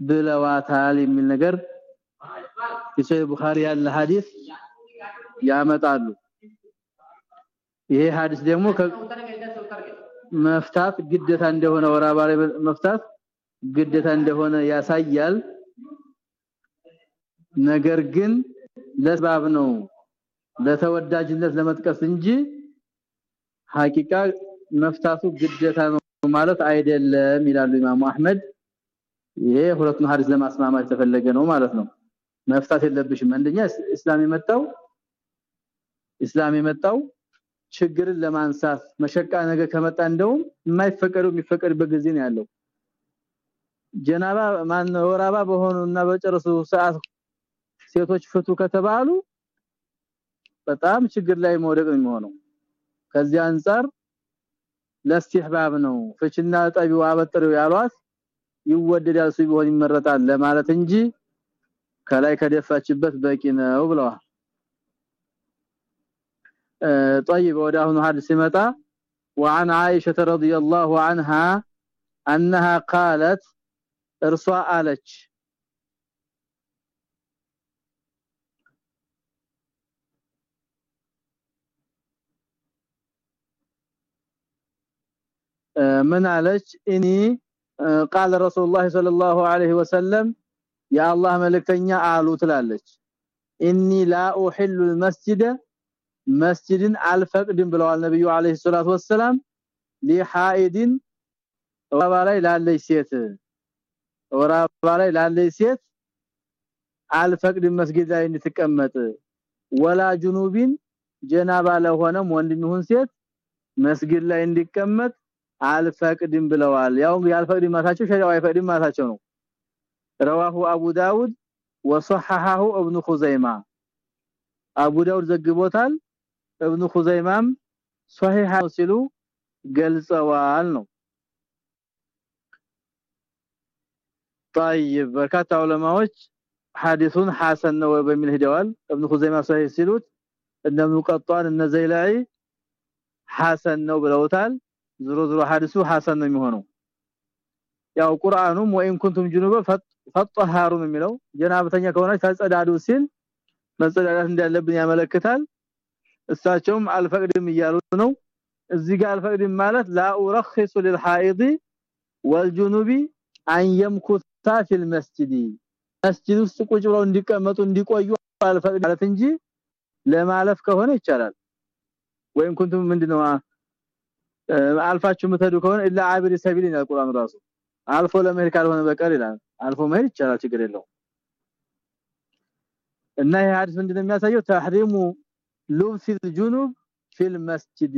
ብለዋታል የሚል ነገር የሰይ ቡኻሪ ያለ ሐዲስ ያመጣሉ ይሄ ሐዲስ ደግሞ መፍታት ግዴታ እንደሆነ ወራባ ላይ መፍታት ግዴታ እንደሆነ ያሳያል። ነገር ግን ለስባብ ነው ለተወዳጅነት ለመጥቀስ እንጂ ሐቂቃ መፍታቱ ግዴታ ነው ማለት አይደለም ይላሉ ኢማሙ አህመድ ይሄ ሁለቱን ሐዲስ ለማስማማት የተፈለገ ነው ማለት ነው። መፍታት የለብሽም። አንደኛ እስላም የመጣው እስላም የመጣው ችግርን ለማንሳት መሸቃ ነገር ከመጣ እንደውም የማይፈቀደው የሚፈቀድበት ጊዜ ነው ያለው ጀናባ ማን ወራባ በሆኑና በጨረሱ ሰዓት ሴቶች ፍቱ ከተባሉ በጣም ችግር ላይ መውደቅ ነው የሚሆነው ከዚህ አንፃር ለስትህባብ ነው ፍችና ጠቢው አበጥረው ያሏት ይወደዳል ሲሆን ይመረጣል ለማለት እንጂ ከላይ ከደፋችበት በቂ ነው ብለዋል طيب ወደ አሁኑ ሐዲስ ሲመጣ وعن عائشه رضي الله عنها انها قالت እርሷ አለች ምን አለች እኔ قال رسول الله صلى الله عليه وسلم يا الله መልእክተኛ አሉ ትላለች ኢኒ ላ ኡሂሉ المسجد መስጂድን አልፈቅድም ብለዋል ነብዩ አለይሂ ሰላቱ ወሰለም ሊሐኢድን ወራባ ላይ ላለች ሴት ወራባ ላይ ላለች ሴት አልፈቅድም መስጊድ ላይ እንድትቀመጥ ወላ ጁኑቢን ጀናባ ለሆነም ወንድም ይሁን ሴት መስጊድ ላይ እንዲቀመጥ አልፈቅድም ብለዋል ያው ያልፈቅድም ማታቸው ሸሪዓው አይፈቅድም ማታቸው ነው رواه ابو داود وصححه ابن خزيمه አቡ ዳውድ ዘግቦታል እብኑ ኹዘይማም ሷሂህ ሲሉ ገልጸዋል ነው طيب በርካታ ዑለማዎች ሐዲሱን ሐሰን ነው በሚል ሄደዋል ኢብኑ ኹዘይማ ሰሂህ ሲሉት እነ ኢብኑ ቀጣን እነ ዘይላኢ ሐሰን ነው ብለውታል ዝሮ ዝሮ ሐዲሱ ሐሰን ነው የሚሆነው ያው ቁርአኑም ወይን ኩንቱም ጅኑበ ፈጠሃሩ የሚለው ጀናብተኛ ከሆናችሁ ታጸዳዱ ሲል መጸዳዳት እንዳለብን ያመለክታል። እሳቸውም አልፈቅድም እያሉ ነው። እዚህ ጋር አልፈቅድም ማለት لا ارخص للحائض والجنوب ان في المسجد መስጂድ ውስጥ ቁጭ ብለው እንዲቀመጡ እንዲቆዩ አልፈቅድ ማለት እንጂ ለማለፍ ከሆነ ይቻላል ወይም ኩንቱም ምንድነው አልፋችሁ ምትሄዱ ከሆነ ኢላ አብሪ ሰቢል ይላል ቁርአን ራሱ አልፎ ለመሄድ ካልሆነ በቀር ይላል አልፎ መሄድ ይቻላል ችግር የለውም እና ይሄ ሐዲስ ምንድነው የሚያሳየው ተህሪሙ ሉብስ الجنوب في المسجد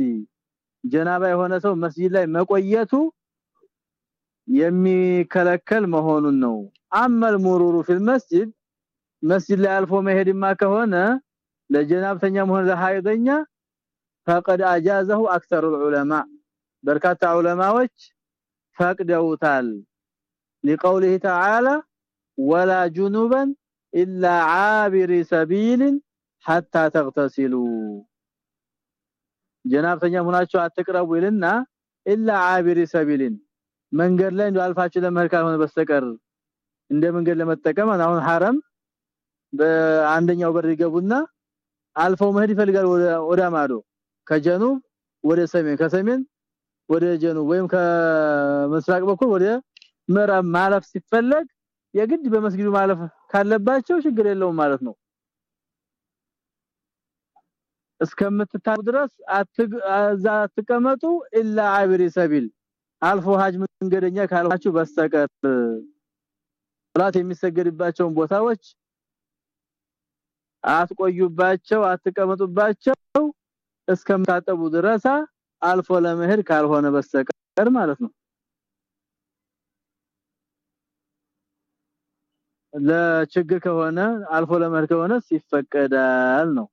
ጀናባ የሆነ ሰው መስጂድ ላይ መቆየቱ የሚከለከል መሆኑን ነው አመል ሙሩሩ في المسجد መስጂድ ላይ አልፎ መሄድማ ከሆነ ለጀናብተኛ መሆን ለሃይደኛ فقد اجازه اكثر العلماء በርካታ ዑለማዎች ፈቅደውታል لقوله تعالى ولا جنوبا الا عابر سبيل حتى تغتسلوا ጀናብተኛ ሆናችሁ አትቅረቡ ይልና الا عابر سبيل መንገድ ላይ እንደው አልፋችሁ ለመሄድ ካልሆነ በስተቀር እንደ መንገድ ለመጠቀም አሁን ሐረም በአንደኛው በር ይገቡና አልፈው መሄድ ይፈልጋል ወደ ማዶ ከጀኑብ ወደ ሰሜን ከሰሜን ወደ ጀኑብ ወይም ከምስራቅ በኩል ወደ ምዕራብ ማለፍ ሲፈለግ የግድ በመስጊዱ ማለፍ ካለባቸው ችግር የለውም ማለት ነው። እስከምትታው ድረስ አትቀመጡ ኢላ አብሪ ሰቢል አልፎ ሀጅ መንገደኛ ካልሆናችሁ በስተቀር ሶላት የሚሰገድባቸውን ቦታዎች አትቆዩባቸው አትቀመጡባቸው እስከምታጠቡ ድረስ አልፎ ለመሄድ ካልሆነ በስተቀር ማለት ነው። ለችግር ከሆነ አልፎ ለመሄድ ከሆነ ይፈቀዳል ነው።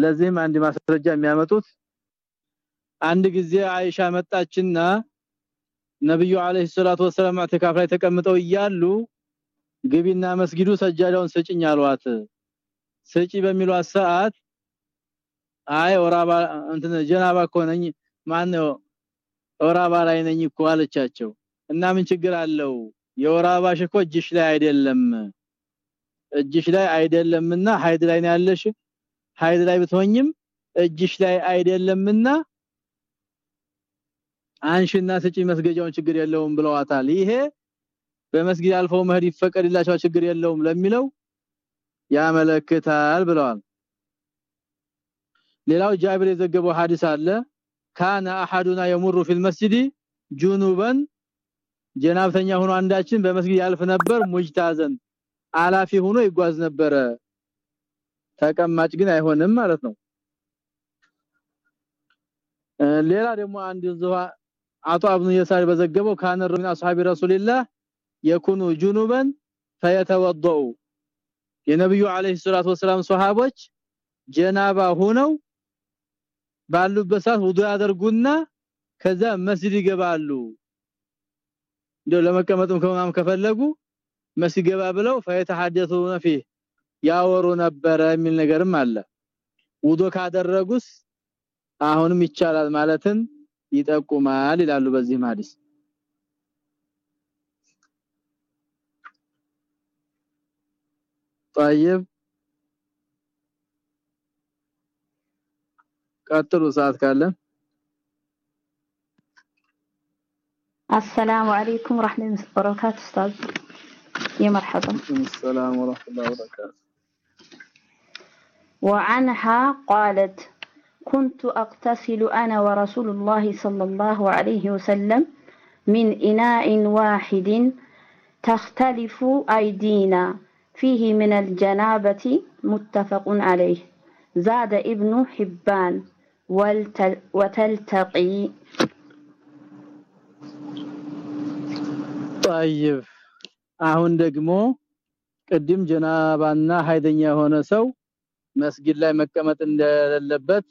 ለዚህም አንድ ማስረጃ የሚያመጡት አንድ ጊዜ አይሻ መጣችና ነብዩ አለይሂ ሰላቱ ወሰለም አተካፍ ላይ ተቀምጠው እያሉ ግቢና መስጊዱ ሰጃዳውን ስጭኝ አሏት። ስጪ በሚሏት ሰዓት አይ ወራባ እንትን ጀናባ እኮ ነኝ። ማን ነው ወራባ ላይ ነኝ እኮ አለቻቸው። እና ምን ችግር አለው? የወር አበባሽ እኮ እጅሽ ላይ አይደለም። እጅሽ ላይ አይደለምና ሀይድ ላይ ነው ያለሽ። ሀይድ ላይ ብትሆኝም እጅሽ ላይ አይደለምና አንሽና ስጪ መስገጃውን ችግር የለውም ብለዋታል። ይሄ በመስጊድ አልፎ መሄድ ይፈቀድላቸው ችግር የለውም ለሚለው ያመለክታል ብለዋል። ሌላው ጃብር የዘገበው ሐዲስ አለ። ካና አሐዱና የሙሩ ፊል መስጂዲ ጁኑበን ጀናብተኛ ሆኖ አንዳችን በመስጊድ ያልፍ ነበር ሙጅታዘን አላፊ ሆኖ ይጓዝ ነበረ። ተቀማጭ ግን አይሆንም ማለት ነው። ሌላ ደግሞ አንድ ዙሃ አቶ አብኑ የሳሪ በዘገበው ካነ ረሚን አስሐቢ ረሱልላህ የኩኑ ጁኑበን ፈየተወضኡ የነብዩ አለይሂ ሰላቱ ወሰለም ሱሐቦች ጀናባ ሆነው ባሉበት ሰዓት ውዱ ያደርጉና ከዛ መስጂድ ይገባሉ። እንደው ለመቀመጥም ከማም ከፈለጉ መስጂድ ገባ ብለው ፈየተሐደቱነ ፊ ያወሩ ነበረ የሚል ነገርም አለ። ውዱ ካደረጉስ አሁንም ይቻላል ማለትን ይጠቁማል ይላሉ በዚህ ሐዲስ طيب ቀጥሉ ሰዓት ካለ السلام عليكم ورحمة الله وبركاته أستاذ يا مرحبا السلام ورحمة الله وبركاته وعنها قالت كنت أغتسل أنا ورسول الله صلى الله عليه وسلم من إناء واحد تختلف أيدينا فيه من الجنابة متفق عليه زاد ابن حبان وتلتقي طيب አሁን ደግሞ ቅድም ጀናባና ሀይደኛ የሆነ ሰው መስጊድ ላይ መቀመጥ እንደሌለበት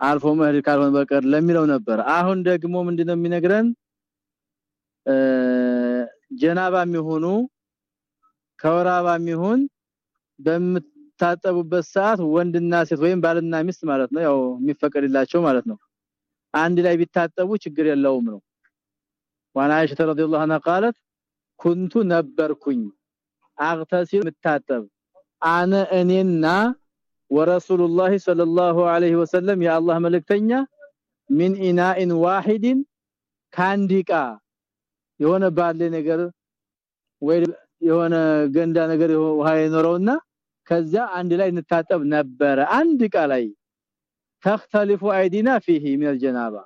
አልፎ መሄድ ካልሆነ በቀር ለሚለው ነበር አሁን ደግሞ ምንድነው የሚነግረን ጀናባ የሚሆኑ ከወራባ የሚሆን በምታጠቡበት ሰዓት ወንድና ሴት ወይም ባልና ሚስት ማለት ነው ያው የሚፈቀድላቸው ማለት ነው አንድ ላይ ቢታጠቡ ችግር የለውም ነው ዋና አይሻ ረዲየላሁ ዐንሃ قالت كنت ነበርኩኝ አግተሲል ምታጠብ አነ እኔና ወረሱሉላህ ሰለላሁ ዐለይሂ ወሰለም የአላህ መልእክተኛ ሚን ኢናኢን ዋሂዲን ካንዲቃ የሆነ ባለ ነገር ወይ የሆነ ገንዳ ነገር ውሃ የኖረውና ከዛ አንድ ላይ እንታጠብ ነበረ። አንድ ቃ ላይ ተختلف አይዲና فيه من الجنابه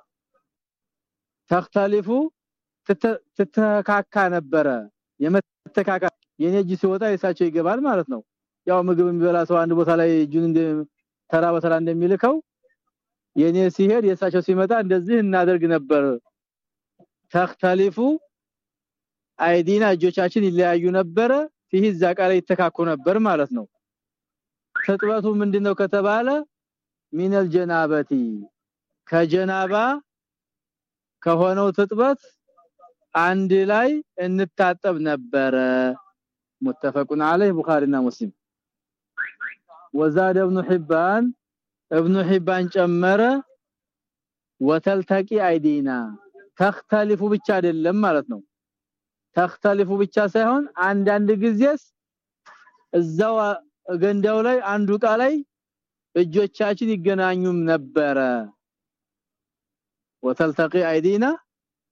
ተختلف ትተካካ ነበረ። የመተካካ የኔ ሲወጣ የሳቸው ይገባል ማለት ነው። ያው ምግብ የሚበላ ሰው አንድ ቦታ ላይ እጁን እንደ ተራ በተራ እንደሚልከው የኔ ሲሄድ የሳቸው ሲመጣ እንደዚህ እናደርግ ነበር። ተختلፉ አይዲና እጆቻችን ይለያዩ ነበረ። ይህ ዛቃ ላይ ይተካኩ ነበር ማለት ነው። ተጥባቱ ምንድነው ከተባለ ሚነል ጀናበቲ ከጀናባ ከሆነው ትጥበት አንድ ላይ እንታጠብ ነበረ። متفقون عليه بخاري እና ሙስሊም። وزاد ابن حبان ابن حبان ጨመረ። ወተልተቂ አይዲና تختلف ብቻ አይደለም ማለት ነው። ተختلف ብቻ ሳይሆን አንዳንድ ጊዜስ እዛው ገንዳው ላይ አንዱ ዕቃ ላይ እጆቻችን ይገናኙም ነበረ። ወተልተቂ አይዲና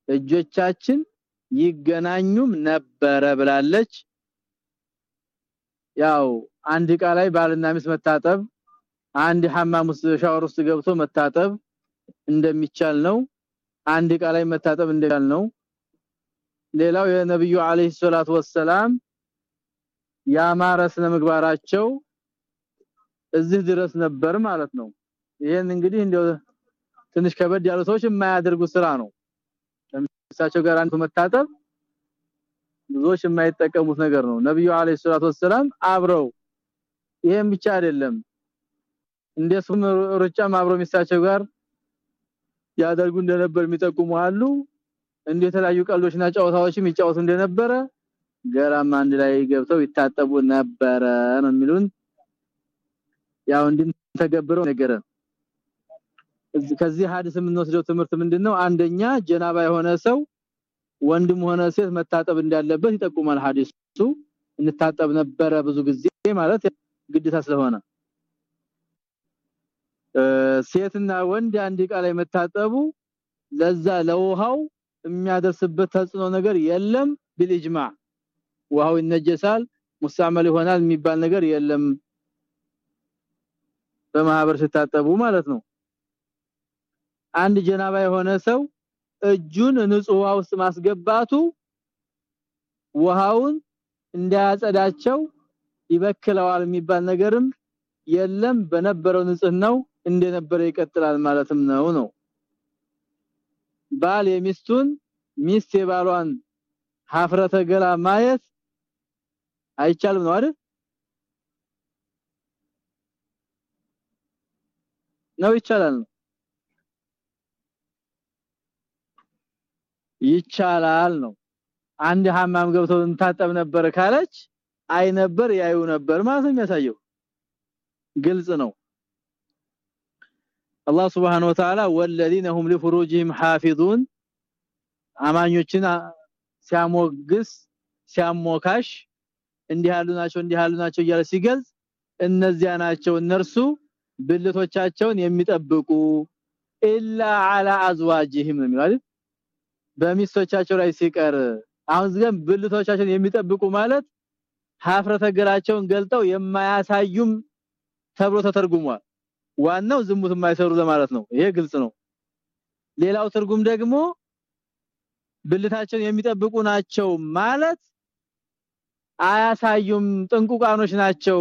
እጆቻችን ይገናኙም ነበረ ብላለች። ያው አንድ ቃ ላይ ባልና ሚስት መታጠብ አንድ ሐማም ሻወር ውስጥ ገብቶ መታጠብ እንደሚቻል ነው። አንድ ቃ ላይ መታጠብ እንደሚቻል ነው። ሌላው የነብዩ አለይሂ ሰላቱ ወሰላም ያማረ ስነ ምግባራቸው እዚህ ድረስ ነበር ማለት ነው። ይሄን እንግዲህ እንደው ትንሽ ከበድ ያሉ ሰዎች የማያደርጉ ስራ ነው። ለምሳቸው ጋር አንዱ መታጠብ ብዙዎች የማይጠቀሙት ነገር ነው። ነብዩ አለይሂ ሰላቱ ወሰላም አብረው ይሄን ብቻ አይደለም። እንደሱም ሩጫም አብረው ሚስታቸው ጋር ያደርጉ እንደነበር የሚጠቁሙ አሉ። እንደ የተለያዩ ቀልዶችና ጨዋታዎችም ይጫወቱ እንደነበረ ገራም አንድ ላይ ገብተው ይታጠቡ ነበረ ነው የሚሉን። ያው እንድንተገብረው ነገረ። ከዚህ ሐዲስ የምንወስደው ትምህርት ምንድነው? አንደኛ ጀናባ የሆነ ሰው ወንድም ሆነ ሴት መታጠብ እንዳለበት ይጠቁማል ሐዲሱ እንታጠብ ነበረ ብዙ ጊዜ ማለት ግዴታ ስለሆነ። ሴትና ወንድ አንድ ቃ ላይ መታጠቡ ለዛ ለውሃው የሚያደርስበት ተጽዕኖ ነገር የለም ቢልጅማዕ። ውሃው ይነጀሳል ሙስተዓመል ይሆናል የሚባል ነገር የለም። በማህበር ሲታጠቡ ማለት ነው። አንድ ጀናባ የሆነ ሰው እጁን ንጹህ ውሃ ውስጥ ማስገባቱ ውሃውን እንዳያጸዳቸው ይበክለዋል የሚባል ነገርም የለም። በነበረው ንጽህናው እንደነበረ ይቀጥላል ማለትም ነው ነው። ባል የሚስቱን ሚስት የባሏን ሀፍረተ ገላ ማየት አይቻልም ነው አይደል? ነው ይቻላል ነው? ይቻላል ነው። አንድ ሐማም ገብተው እንታጠብ ነበር ካለች አይ ነበር ያዩ ነበር ማለት ነው የሚያሳየው። ግልጽ ነው። አላህ Subhanahu Wa Ta'ala ወለዲነ ሁም ለፍሩጂሂም አማኞችን ሲያሞግስ ሲያሞካሽ እንዲህ ያሉ ናቸው እንዲህ ናቸው እያለ ሲገልጽ እነዚያ ናቸው እነርሱ ብልቶቻቸውን የሚጠብቁ ኢላ አላ አዝዋጅህም ነው በሚስቶቻቸው ላይ ሲቀር። አሁን ግን ብልቶቻቸውን የሚጠብቁ ማለት ሀፍረተ ገላቸውን ገልጠው የማያሳዩም ተብሎ ተተርጉሟል። ዋናው ዝሙት የማይሰሩ ለማለት ነው። ይሄ ግልጽ ነው። ሌላው ትርጉም ደግሞ ብልታቸውን የሚጠብቁ ናቸው ማለት አያሳዩም ጥንቁቃኖች ናቸው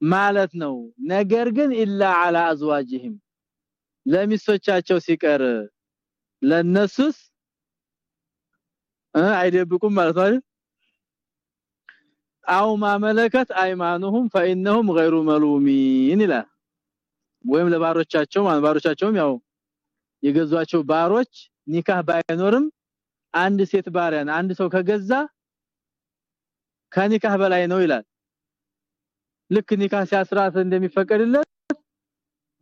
ማለት ነው። ነገር ግን ኢላ አላ አዝዋጅህም ለሚስቶቻቸው ሲቀር ለነሱስ አይደብቁም ማለት ነው አው ማመለከት አይማኑሁም فانهم غير ملومين ይላል ወይም ለባሮቻቸው ባሮቻቸውም ያው የገዟቸው ባሮች ኒካህ ባይኖርም አንድ ሴት ባሪያን አንድ ሰው ከገዛ ከኒካህ በላይ ነው ይላል ልክ ኒካህ ሲያስራት እንደሚፈቀድለት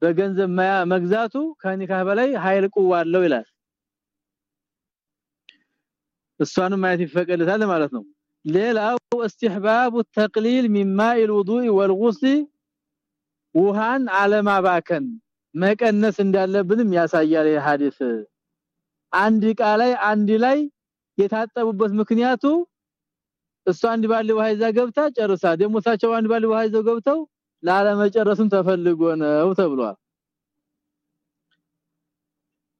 በገንዘብ መግዛቱ ከኒካህ በላይ ኃይል ቁዋ አለው ይላል እሷንም ማየት ይፈቀድታል ማለት ነው ሌላው استحباب التقليل من ماء الوضوء والغسل ውሃን አለማባከን መቀነስ እንዳለብንም ያሳያል የሐዲስ አንድ ቃ ላይ አንድ ላይ የታጠቡበት ምክንያቱ እሷ አንድ ባለ ውሃ ይዛ ገብታ ጨርሳ ደግሞ ሳቸው አንድ ባለ ውሃ ይዘው ገብተው ላለመጨረስም ተፈልጎ ነው ተብሏል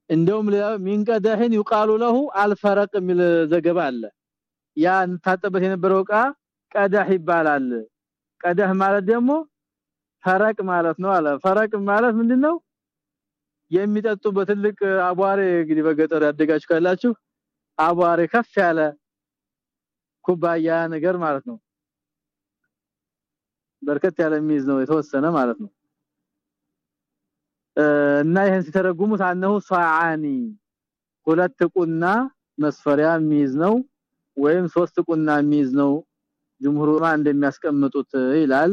እንደውም ሚንቀደህን ይቃሉ له አልፈረቅ የሚል ዘገባ አለ ያ ታጠበት የነበረው ቃ ቀዳህ ይባላል። ቀዳህ ማለት ደግሞ ፈረቅ ማለት ነው አለ። ፈረቅ ማለት ምንድነው? የሚጠጡበት ትልቅ አቧሬ እንግዲህ በገጠር ያደጋችሁ ካላችሁ አቧሬ ከፍ ያለ ኩባያ ነገር ማለት ነው። በርከት ያለ የሚይዝ ነው የተወሰነ ማለት ነው። እና ይሄን ሲተረጉሙት አነሁ ሰዓኒ ሁለት ቁና መስፈሪያ የሚይዝ ነው ወይም ሶስት ቁና የሚይዝ ነው ጅምሁሩማ እንደሚያስቀምጡት ይላል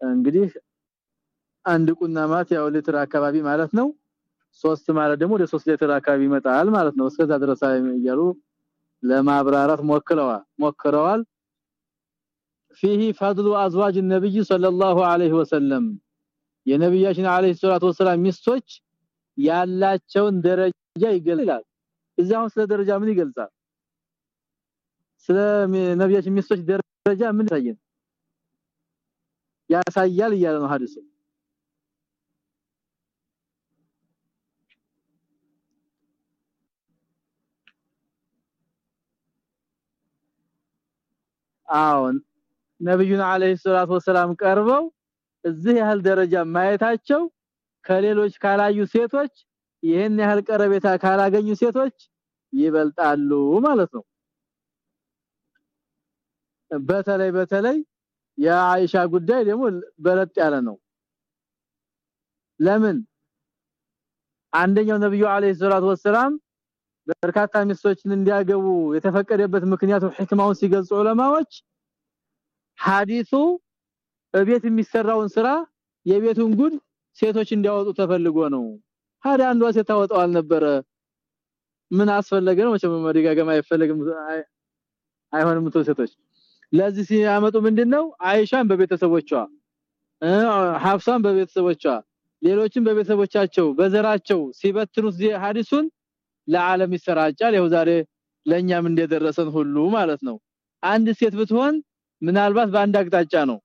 እንግዲህ አንድ ቁና ማለት ያው ሊትር አካባቢ ማለት ነው ሶስት ማለት ደግሞ ወደ 3 ሊትር አካባቢ ይመጣል ማለት ነው እስከዛ ድረስ እያሉ ለማብራራት ሞክረዋል ሞክረዋል فيه فضل ازواج النبي صلى الله عليه وسلم የነብያችን አለይሂ ሰላቱ ወሰለም ሚስቶች ያላቸውን ደረጃ ይገልጻል እዛው ስለ ደረጃ ምን ይገልጻል ስለ ነብያችን ሚስቶች ደረጃ ምን ያሳየን? ያሳያል እያለ ነው ሐዲሱ። አዎን ነብዩን አለይሂ ሰላቱ ወሰለም ቀርበው እዚህ ያህል ደረጃ ማየታቸው ከሌሎች ካላዩ ሴቶች ይሄን ያህል ቀረቤታ ካላገኙ ሴቶች ይበልጣሉ ማለት ነው በተለይ በተለይ የአይሻ ጉዳይ ደግሞ በለጥ ያለ ነው። ለምን? አንደኛው ነብዩ አለይሂ ሰላቱ ወሰለም በርካታ ሚስቶችን እንዲያገቡ የተፈቀደበት ምክንያቱ ህክማውን ሲገልጹ ዑለማዎች ሐዲሱ በቤት የሚሰራውን ስራ የቤቱን ጉድ ሴቶች እንዲያወጡ ተፈልጎ ነው። ታዲያ አንዷ ሴት ታወጣው አልነበረ? ምን አስፈለገ ነው? መቼም መደጋገም አይፈልግም አይሆንም ሴቶች ለዚህ ሲያመጡ ምንድነው? አይሻን በቤተሰቦቿ ሐፍሳን በቤተሰቦቿ ሌሎችን በቤተሰቦቻቸው በዘራቸው ሲበትኑት ሐዲሱን ለዓለም ይሰራጫል። ይኸው ዛሬ ለኛም እንደደረሰን ሁሉ ማለት ነው። አንድ ሴት ብትሆን ምናልባት በአንድ አቅጣጫ ነው።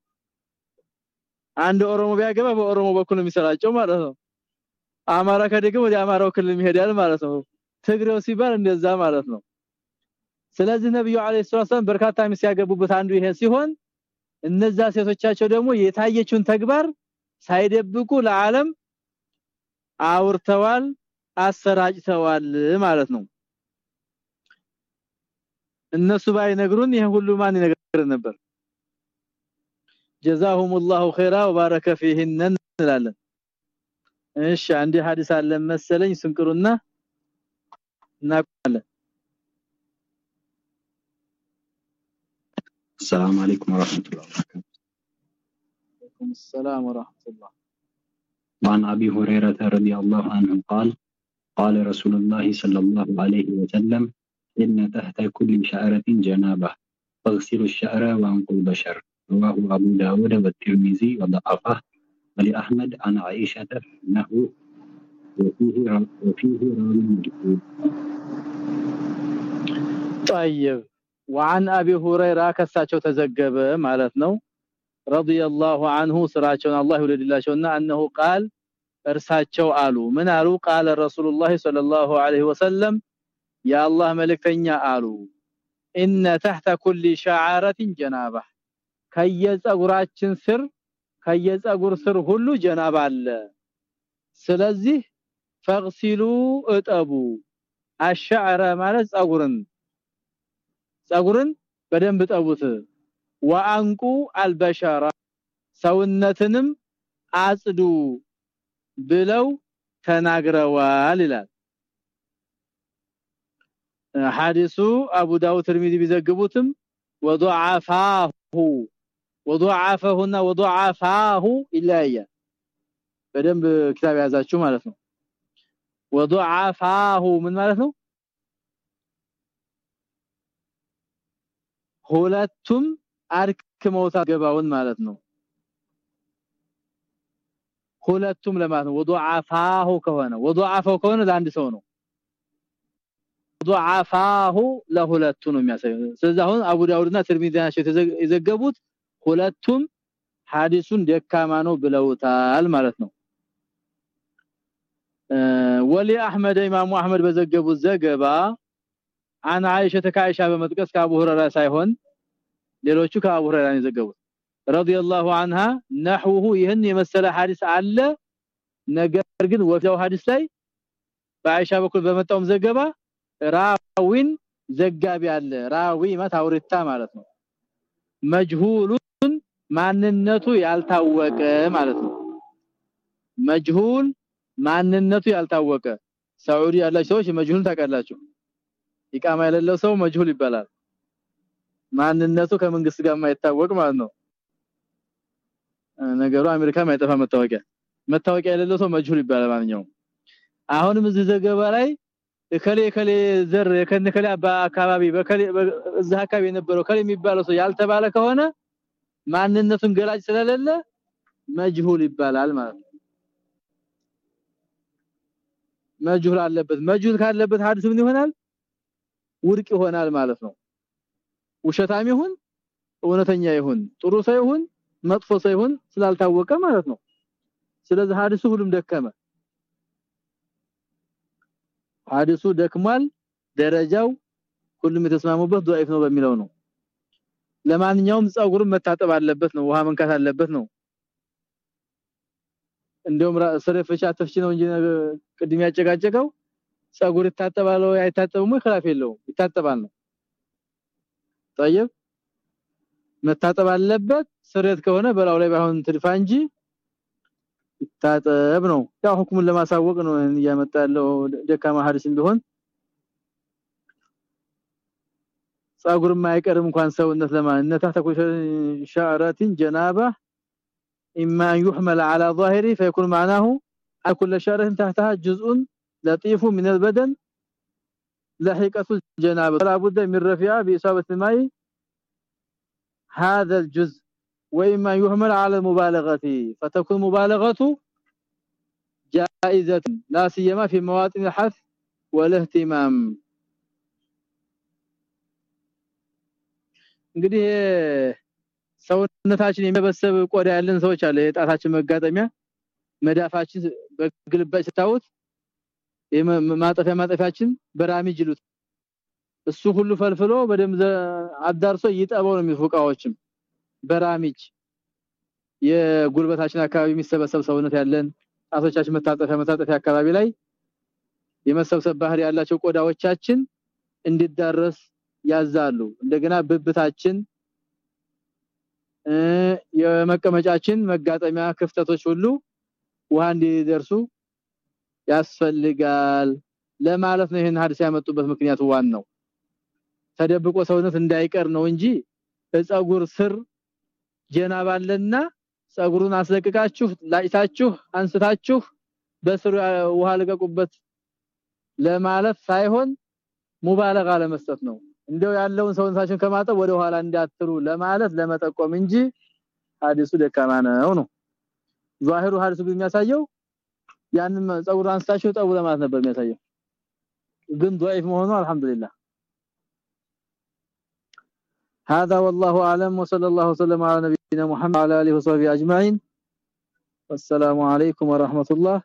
አንድ ኦሮሞ ቢያገባ በኦሮሞ በኩል የሚሰራጨው ማለት ነው። አማራ ከደገ ወደ አማራው ክልል ይሄዳል ማለት ነው። ትግሬው ሲባል እንደዛ ማለት ነው ስለዚህ ነብዩ አለይሂ ሰላም በርካታ ሚስት ያገቡበት አንዱ ይሄ ሲሆን እነዛ ሴቶቻቸው ደግሞ የታየችውን ተግባር ሳይደብቁ ለዓለም አውርተዋል አሰራጭተዋል ማለት ነው እነሱ ባይነግሩን ይሄ ሁሉ ማን ይነግረን ነበር جزاهم الله خيرا وبارك فيهن እንላለን እሺ አንድ ሐዲስ አለ መሰለኝ ስንቅሩና እናቀለን السلام عليكم ورحمة الله وبركاته. وعليكم السلام ورحمة الله. وعن أبي هريرة رضي الله عنه قال قال رسول الله صلى الله عليه وسلم إن تحت كل شعرة جنابة فاغسلوا الشعر وانقوا البشر. رواه أبو داود والترمذي وضعفه. ولأحمد عن عائشة أنه وفيه وفيه راوي مجهول. طيب. وعن ابي هريره ከሳቸው ተዘገበ ማለት ነው رضي الله عنه ስራቸውን አላህ ይወደድላቸውና انه قال እርሳቸው አሉ ምን አሉ قال رسول الله صلى الله عليه وسلم يا الله መልእክተኛ አሉ ان تحت كل شعره جنابه ከየጸጉራችን ስር ከየጸጉር ስር ሁሉ ጀናባ አለ ስለዚህ ፈግሲሉ እጠቡ አሽዓረ ማለት ጸጉርን ጸጉርን በደንብ ጠቡት። ወአንቁ አልበሻራ ሰውነትንም አጽዱ ብለው ተናግረዋል ይላል። ሐዲሱ አቡ ዳውድ ትርሚዚ ቢዘግቡትም ወضعفahu ወضعفهና ወضعفahu ኢላያ በደንብ ክታብ ያዛችሁ ማለት ነው። ወضعفahu ምን ማለት ነው? ሁለቱም አርክመውታ ገባውን ማለት ነው። ሁለቱም ለማለት ነው። ከሆነ ወዱዓፋሁ ከሆነ ለአንድ ሰው ነው። ወዱዓፋሁ ለሁለቱ ነው የሚያሳየው። ስለዚህ አሁን አቡ ዳውድና ትርሚዚ ናቸው የዘገቡት ሁለቱም ሐዲሱን ደካማ ነው ብለውታል ማለት ነው። ወሊ አህመድ ኢማሙ አህመድ በዘገቡት ዘገባ አን አይሸ ተካይሻ በመጥቀስ ከአቡ ሁረራ ሳይሆን ሌሎቹ ከአቡ ሁረራ ነው የዘገቡት። ረዲየላሁ አንሃ ነህውሁ ይህን የመሰለ ሐዲስ አለ። ነገር ግን ወዲያው ሐዲስ ላይ በአይሻ በኩል በመጣውም ዘገባ ራዊን ዘጋቢ አለ። ራዊ ማታውሪታ ማለት ነው። መጅሁሉን ማንነቱ ያልታወቀ ማለት ነው። መጅሁል ማንነቱ ያልታወቀ። ሳዑዲ ያላችሁ ሰዎች መጅሁል ታውቃላችሁ። ኢቃማ የሌለው ሰው መጅሁል ይባላል። ማንነቱ ከመንግስት ጋር የማይታወቅ ማለት ነው። ነገሩ አሜሪካ ማይጠፋ መታወቂያ። መታወቂያ የሌለው ሰው መጅሁል ይባላል ማንኛውም። አሁንም እዚህ ዘገባ ላይ ከሌ ከሌ ዘር ከነ ከሌ በአካባቢ በከሌ እዛ አካባቢ የነበረው ከሌ የሚባለው ሰው ያልተባለ ከሆነ ማንነቱን ገላጭ ስለሌለ መጅሁል ይባላል ማለት ነው። መጅሁል አለበት። መጅሁል ካለበት ሐዲስ ምን ይሆናል ውድቅ ይሆናል ማለት ነው ውሸታም ይሁን እውነተኛ ይሁን ጥሩ ሰው ይሁን መጥፎ ሰው ይሁን ስላልታወቀ ማለት ነው ስለዚህ ሐዲሱ ሁሉም ደከመ ሐዲሱ ደክሟል ደረጃው ሁሉም የተስማሙበት ضعيف ነው በሚለው ነው ለማንኛውም ጸጉርን መታጠብ አለበት ነው ውሃ መንካት አለበት ነው እንደውም ሰረፈሻ ተፍቺ ነው እንጂ ቅድም ያጨቃጨቀው ጸጉር ይታጠባል ወይ አይታጠብም ወይ خلاف የለውም ይታጠባል ነው طيب መታጠብ አለበት ስሬት ከሆነ በላው ላይ ባይሆን ትድፋ እንጂ ይታጠብ ነው ያው ሁክሙን ለማሳወቅ ነው እያመጣ ያለው ደካማ ሐዲስም ቢሆን ጸጉር ማይቀርም እንኳን ሰውነት ለማንነት ተኩሽ ሻራቲን ጀናባ اما ان يحمل على ظاهره فيكون معناه كل شعره تحتها جزء لطيف من البدن لحقه الجنابه لا بد من رفعها باصابه الماء هذا الجزء واما يحمل على المبالغه فتكون مبالغه جائزه لا سيما في مواطن الحث والاهتمام እንግዲህ ሰውነታችን የሚበሰብ ቆዳ ያለን ሰዎች አለ የጣታችን መጋጠሚያ መዳፋችን በግልባጭ ስታውት ማጠፊያ ማጠፊያችን በራሚጅ ይሉት እሱ ሁሉ ፈልፍሎ በደም አዳርሶ ይጠባው ነው የሚፉቃዎችም በራሚጅ የጉልበታችን አካባቢ የሚሰበሰብ ሰውነት ያለን ጣቶቻችን መታጠፊያ መታጠፊያ አካባቢ ላይ የመሰብሰብ ባህሪ ያላቸው ቆዳዎቻችን እንዲዳረስ ያዛሉ። እንደገና ብብታችን የመቀመጫችን መጋጠሚያ ክፍተቶች ሁሉ ውሃ እንዲደርሱ ያስፈልጋል ለማለት ነው ይሄን ሐዲስ ያመጡበት ምክንያቱ ዋናው። ተደብቆ ሰውነት እንዳይቀር ነው እንጂ በፀጉር ስር ጀናባለና ፀጉሩን አስለቅቃችሁ ላጭታችሁ አንስታችሁ በስሩ ውሃ ለቀቁበት ለማለት ሳይሆን ሙባለጋ ለመስጠት ነው። እንደው ያለውን ሰውነታችን ከማጠብ ወደ ኋላ እንዳትሉ ለማለት ለመጠቆም እንጂ ሐዲሱ ደካማ ነው ነው። ዛሂሩ ሐዲሱ የሚያሳየው ያንን ጸጉር አንስታችሁ ጸጉር ማለት ነበር የሚያሳየው። ግን ضعيف መሆኑ لله هذا والله اعلم وصلى الله وسلم على نبينا محمد وعلى اله وصحبه اجمعين والسلام عليكم ورحمه الله